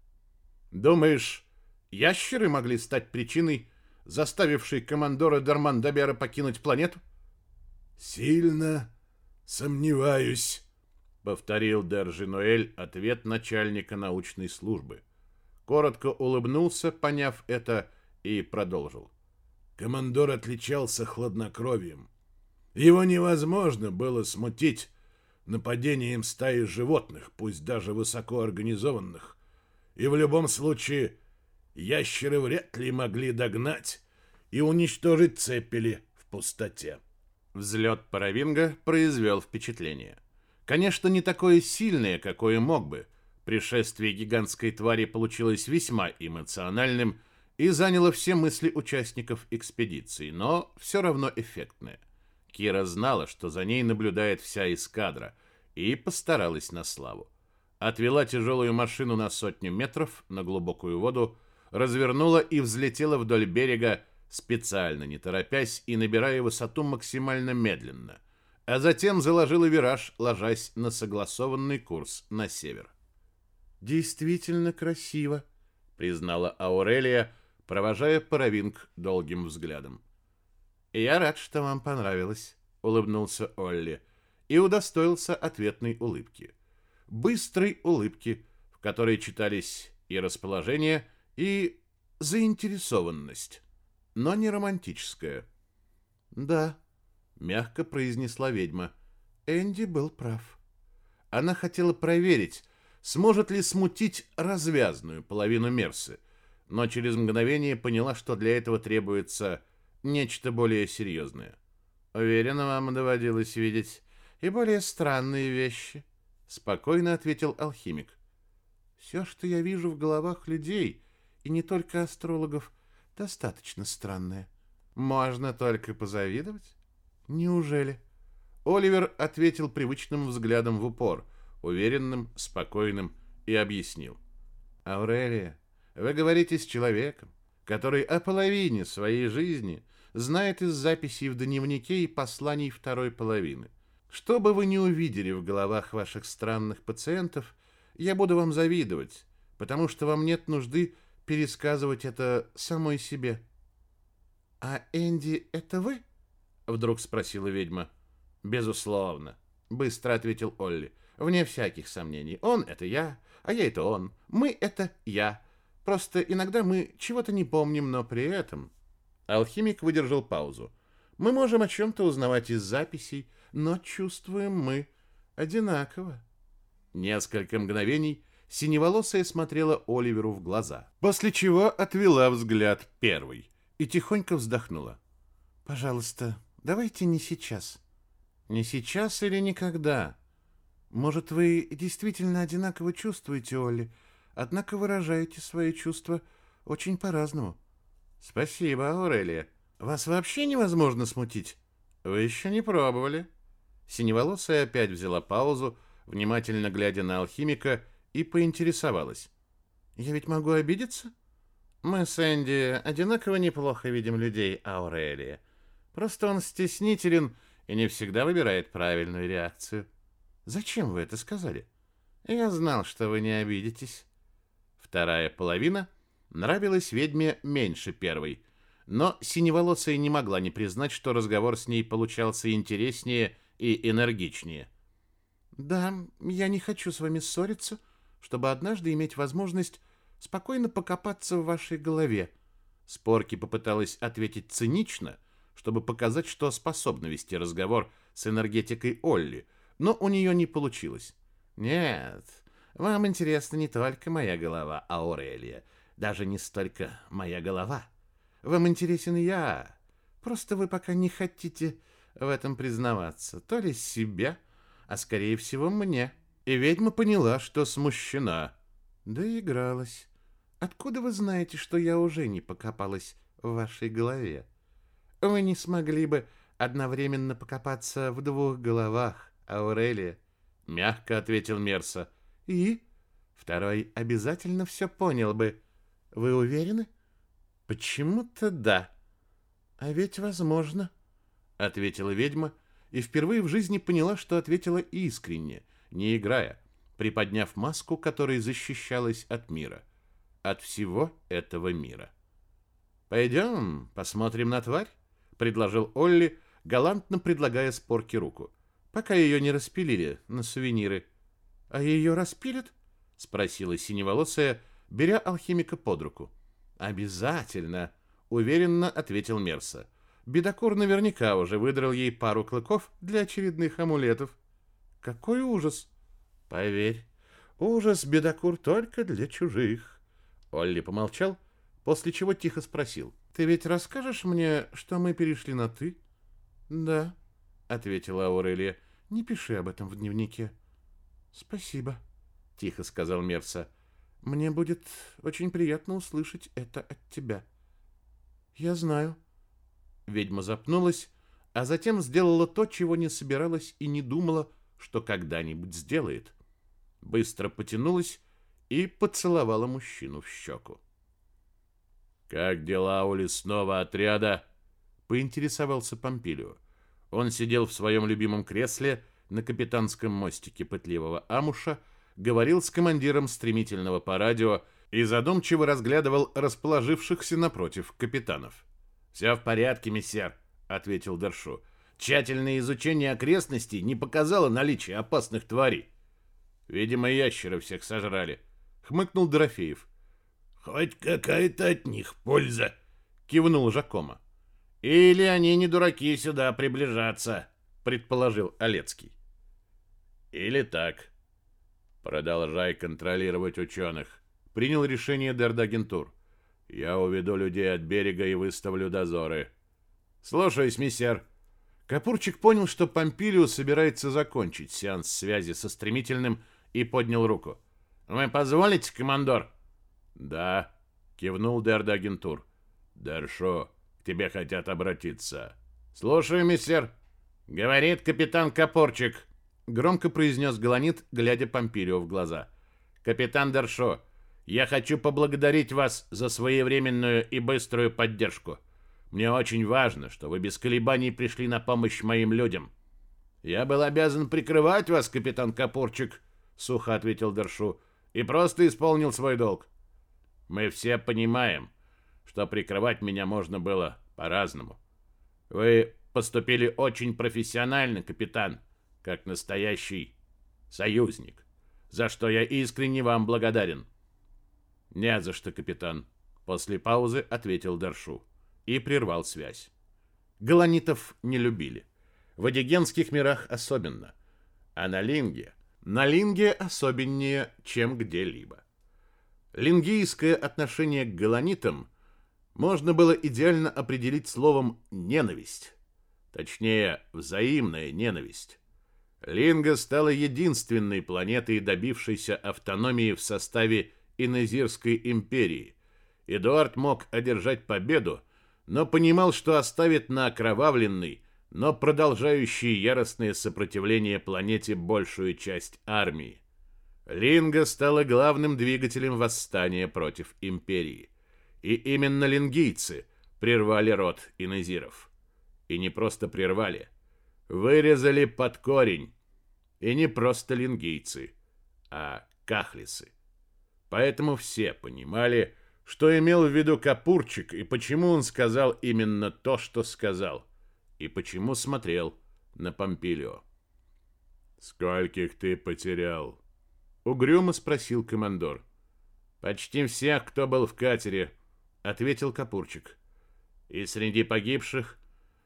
Думаешь, ящеры могли стать причиной, заставившей командора Дармандабера покинуть планету? Сильно сомневаюсь, повторил Держинуэль ответ начальника научной службы. Коротко улыбнулся, поняв это, и продолжил. Командор отличался хладнокровием. Его невозможно было смутить нападением стаи животных, пусть даже высоко организованных. И в любом случае ящеры вряд ли могли догнать и уничтожить цепели в пустоте. Взлет Паравинга произвел впечатление. Конечно, не такое сильное, какое мог бы. Пришествие гигантской твари получилось весьма эмоциональным и заняло все мысли участников экспедиции, но все равно эффектное. Кира знала, что за ней наблюдает вся эскадра, и постаралась на славу. Отвела тяжелую машину на сотню метров на глубокую воду, развернула и взлетела вдоль берега, специально не торопясь и набирая высоту максимально медленно, а затем заложила вираж, ложась на согласованный курс на север. «Действительно красиво», — признала Аурелия, провожая Паравинг долгим взглядом. «Я рад, что вам понравилось», — улыбнулся Олли и удостоился ответной улыбки. Быстрой улыбки, в которой читались и расположение, и заинтересованность, но не романтическая. «Да», — мягко произнесла ведьма, — Энди был прав. Она хотела проверить, сможет ли смутить развязную половину Мерсы, но через мгновение поняла, что для этого требуется нечто более серьезное. Уверена, вам доводилось видеть и более странные вещи, спокойно ответил алхимик. Все, что я вижу в головах людей, и не только астрологов, достаточно странное. Можно только позавидовать? Неужели? Оливер ответил привычным взглядом в упор. уверенным, спокойным, и объяснил. «Аурелия, вы говорите с человеком, который о половине своей жизни знает из записей в дневнике и посланий второй половины. Что бы вы ни увидели в головах ваших странных пациентов, я буду вам завидовать, потому что вам нет нужды пересказывать это самой себе. А Энди это вы? вдруг спросила ведьма. Безусловно, быстро ответил Олли. Вне всяких сомнений. Он это я, а я это он. Мы это я. Просто иногда мы чего-то не помним, но при этом алхимик выдержал паузу. Мы можем о чем то узнавать из записей, но чувствуем мы одинаково. Несколько мгновений синеволосая смотрела Оливеру в глаза, после чего отвела взгляд первой и тихонько вздохнула. «Пожалуйста, давайте не сейчас. Не сейчас или никогда. Может, вы действительно одинаково чувствуете, Олли, однако выражаете свои чувства очень по-разному. Спасибо, Аурелия. Вас вообще невозможно смутить. Вы еще не пробовали?» Синеволосая опять взяла паузу, внимательно глядя на алхимика, и поинтересовалась. «Я ведь могу обидеться?» «Мы с Энди одинаково неплохо видим людей, Аурелия. Просто он стеснителен и не всегда выбирает правильную реакцию». «Зачем вы это сказали?» «Я знал, что вы не обидитесь». Вторая половина нравилась ведьме меньше первой, но синеволосая не могла не признать, что разговор с ней получался интереснее и энергичнее. Да, я не хочу с вами ссориться, чтобы однажды иметь возможность спокойно покопаться в вашей голове. Спорки попыталась ответить цинично, чтобы показать, что способна вести разговор с энергетикой Олли, но у нее не получилось. Нет, вам интересна не только моя голова, Аурелия, даже не столько моя голова. Вам интересен я. Просто вы пока не хотите в этом признаваться, то ли себя, а скорее всего мне. И ведьма поняла, что смущена. Доигралась. Откуда вы знаете, что я уже не покопалась в вашей голове? Вы не смогли бы одновременно покопаться в двух головах, Аурелия, мягко ответил Мерса. И второй обязательно все понял бы. Вы уверены? Почему-то да. А ведь возможно, ответила ведьма и впервые в жизни поняла, что ответила искренне, не играя, приподняв маску, которой защищалась от мира, от всего этого мира. «Пойдем, посмотрим на тварь», — предложил Олли, галантно предлагая спорке руку, пока ее не распилили на сувениры. «А ее распилят?» — спросила синеволосая, беря алхимика под руку. «Обязательно», — уверенно ответил Мерса. Бедокур наверняка уже выдрал ей пару клыков для очередных амулетов. Какой ужас! Поверь, ужас Бедокур только для чужих. Олли помолчал, после чего тихо спросил. Ты ведь расскажешь мне, что мы перешли на «ты»? Да, ответила Аурелия. Не пиши об этом в дневнике. Спасибо, тихо сказал Мерса. Мне будет очень приятно услышать это от тебя. Я знаю, Ведьма запнулась, а затем сделала то, чего не собиралась и не думала, что когда-нибудь сделает. Быстро потянулась и поцеловала мужчину в щеку. «Как дела у лесного отряда?» — поинтересовался Помпилио. Он сидел в своем любимом кресле на капитанском мостике пытливого амуша, говорил с командиром стремительного по радио и задумчиво разглядывал расположившихся напротив капитанов. «Все в порядке, мессер», — ответил Дершу. «Тщательное изучение окрестностей не показало наличия опасных тварей». «Видимо, ящеры всех сожрали», — хмыкнул Дорофеев. «Хоть какая-то от них польза», — кивнул Жакома. «Или они не дураки сюда приближаться», — предположил Олецкий. «Или так. Продолжай контролировать ученых», — принял решение Дердагентур. Я уведу людей от берега и выставлю дозоры. Слушаюсь, мистер. Капурчик понял, что Помпилио собирается закончить сеанс связи со стремительным и поднял руку. Вы позволите, командор? Да, кивнул Дердагентур. Дершо, к тебе хотят обратиться. Слушаю, мистер. Говорит капитан Капурчик. Громко произнес Галанит, глядя Помпилио в глаза. «Капитан Дершо, я хочу поблагодарить вас за своевременную и быструю поддержку. Мне очень важно, что вы без колебаний пришли на помощь моим людям». «Я был обязан прикрывать вас, капитан Капурчик», — сухо ответил Дершу, — «и просто исполнил свой долг. Мы все понимаем, что прикрывать меня можно было по-разному. Вы поступили очень профессионально, капитан, как настоящий союзник, за что я искренне вам благодарен. Не за что, капитан, после паузы ответил Даршу и прервал связь. Галанитов не любили. В одигенских мирах особенно. А на Линге, на Линге особеннее, чем где-либо. Лингийское отношение к галанитам можно было идеально определить словом «ненависть». Точнее, взаимная ненависть. Линга стала единственной планетой, добившейся автономии в составе Инезирской империи. Эдуард мог одержать победу, но понимал, что оставит на окровавленной, но продолжающей яростное сопротивление планете большую часть армии. Линга стала главным двигателем восстания против империи. И именно лингийцы прервали род инезиров. И не просто прервали, вырезали под корень. И не просто лингийцы, а кахлисы. Поэтому все понимали, что имел в виду Капурчик и почему он сказал именно то, что сказал, и почему смотрел на Помпилио. «Скольких ты потерял?» — угрюмо спросил командор. «Почти всех, кто был в катере», ответил Капурчик. И среди погибших,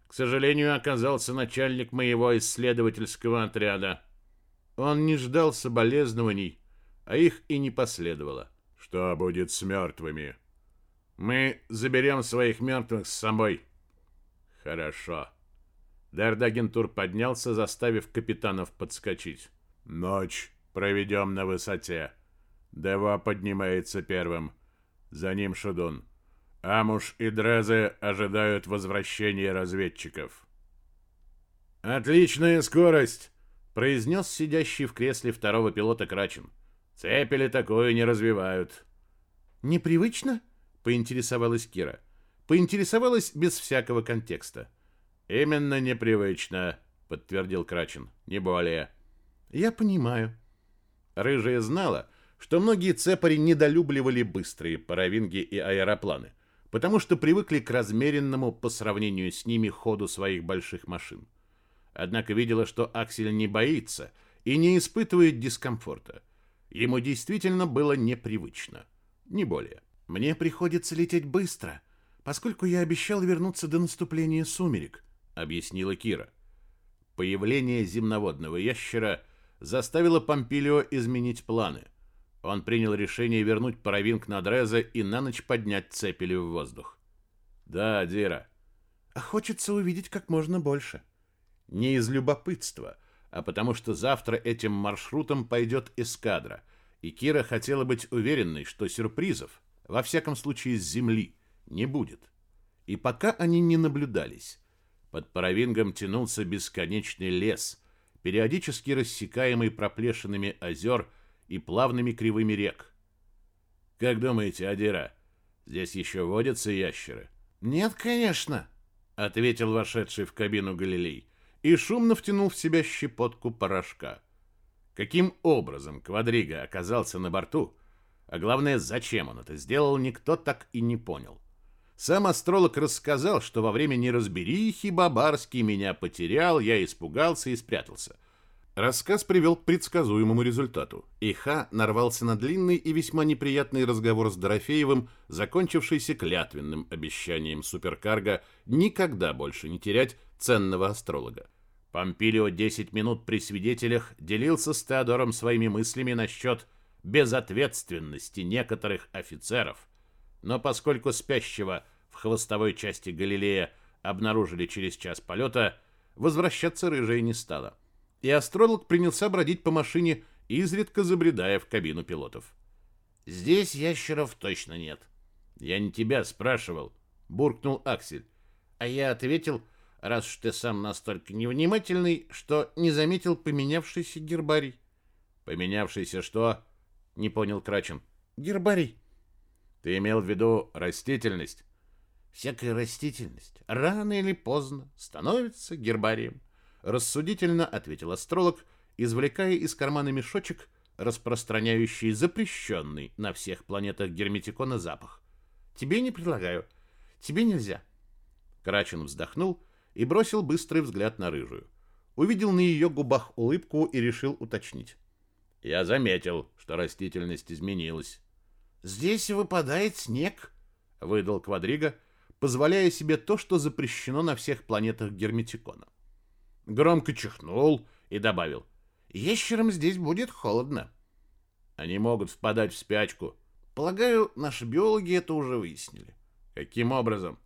к сожалению, оказался начальник моего исследовательского отряда. Он не ждал соболезнований, а их и не последовало. Что будет с мертвыми? Мы заберем своих мертвых с собой. Хорошо. Дардагентур поднялся, заставив капитанов подскочить. Ночь проведем на высоте. Дева поднимается первым. За ним Шадун. Амуш и Дрезе ожидают возвращения разведчиков. «Отличная скорость!» — произнес сидящий в кресле второго пилота Крачин. «Цепели такое не развивают». «Непривычно?» — поинтересовалась Кира. Поинтересовалась без всякого контекста. «Именно непривычно», — подтвердил Крачин. «Не более». «Я понимаю». Рыжая знала, что многие цепари недолюбливали быстрые паровинги и аэропланы потому что привыкли к размеренному по сравнению с ними ходу своих больших машин. Однако видела, что Аксель не боится и не испытывает дискомфорта. Ему действительно было непривычно, не более. «Мне приходится лететь быстро, поскольку я обещал вернуться до наступления сумерек», — объяснила Кира. Появление земноводного ящера заставило Помпилио изменить планы — он принял решение вернуть паровинг на Дреза и на ночь поднять цепели в воздух. «Да, Дира». «А хочется увидеть как можно больше». Не из любопытства, а потому что завтра этим маршрутом пойдет эскадра, и Кира хотела быть уверенной, что сюрпризов, во всяком случае с земли, не будет. И пока они не наблюдались, под паровингом тянулся бесконечный лес, периодически рассекаемый проплешинами озер и плавными кривыми рек. Как думаете, Адира, здесь еще водятся ящеры? Нет, конечно, ответил вошедший в кабину Галилей и шумно втянул в себя щепотку порошка. Каким образом Квадрига оказался на борту, а главное, зачем он это сделал, никто так и не понял. Сам астролог рассказал, что во время неразберихи Бабарский меня потерял, я испугался и спрятался — Рассказ привел к предсказуемому результату. Иха нарвался на длинный и весьма неприятный разговор с Дорофеевым, закончившийся клятвенным обещанием суперкарга никогда больше не терять ценного астролога. Помпилио 10 минут при свидетелях делился с Теодором своими мыслями насчет безответственности некоторых офицеров, но поскольку спящего в хвостовой части Галилея обнаружили через час полета, возвращаться рыжая не стала и астролог принялся бродить по машине, изредка забредая в кабину пилотов. «Здесь ящеров точно нет». «Я не тебя спрашивал», — буркнул Аксель. А я ответил, раз уж ты сам настолько невнимательный, что не заметил поменявшийся гербарий. Поменявшийся что? Не понял Крачин. Гербарий. Ты имел в виду растительность? Всякая растительность рано или поздно становится гербарием, рассудительно ответил астролог, извлекая из кармана мешочек, распространяющий запрещенный на всех планетах герметикона запах. Тебе не предлагаю. Тебе нельзя. Крачин вздохнул и бросил быстрый взгляд на рыжую. Увидел на ее губах улыбку и решил уточнить. Я заметил, что растительность изменилась. Здесь выпадает снег, выдал Квадрига, позволяя себе то, что запрещено на всех планетах Герметикона. Громко чихнул и добавил: "Ящерам здесь будет холодно. Они могут впадать в спячку. Полагаю, наши биологи это уже выяснили. Каким образом?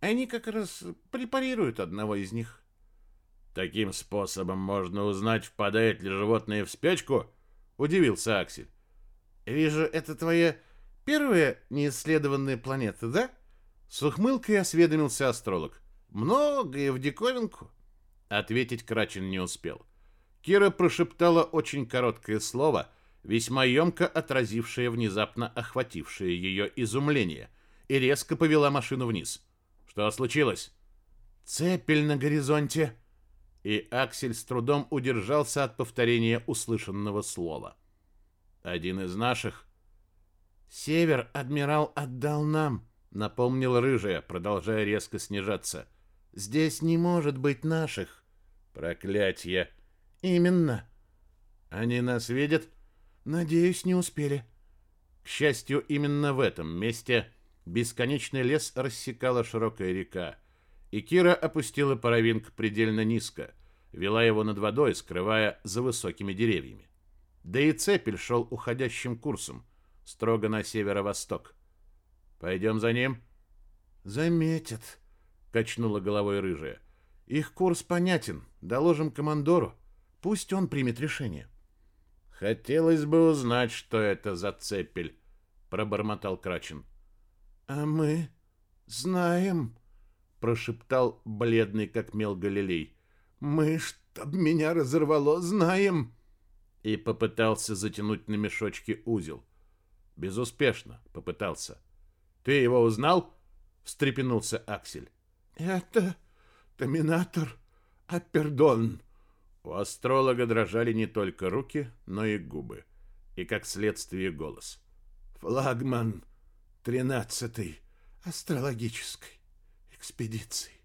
Они как раз препарируют одного из них. Таким способом можно узнать, впадает ли животное в спячку, удивился Аксель. Вижу, это твоя первая неисследованная планета, да? С ухмылкой осведомился астролог. Многое в диковинку. Ответить Крачин не успел. Кира прошептала очень короткое слово, весьма емко отразившее внезапно охватившее ее изумление, и резко повела машину вниз. Что случилось? Цепель на горизонте. И Аксель с трудом удержался от повторения услышанного слова. Один из наших. Север адмирал отдал нам, напомнил рыжая, продолжая резко снижаться. Здесь не может быть наших. Проклятье. Именно. Они нас видят? Надеюсь, не успели. К счастью, именно в этом месте Бесконечный лес рассекала широкая река, и Кира опустила паровинг предельно низко, вела его над водой, скрывая за высокими деревьями. Да и цепель шел уходящим курсом, строго на северо-восток. «Пойдем за ним?» «Заметят», — качнула головой рыжая. «Их курс понятен. Доложим командору. Пусть он примет решение». «Хотелось бы узнать, что это за цепель», — пробормотал Крачин. «А мы знаем», — прошептал бледный как мел Галилей. «Мы, чтоб меня разорвало, знаем». И попытался затянуть на мешочке узел. Безуспешно попытался. «Ты его узнал?» — встрепенулся Аксель. «Это Доминатор Апердон». У астролога дрожали не только руки, но и губы. И, как следствие, голос. «Флагман тринадцатой астрологической экспедиции.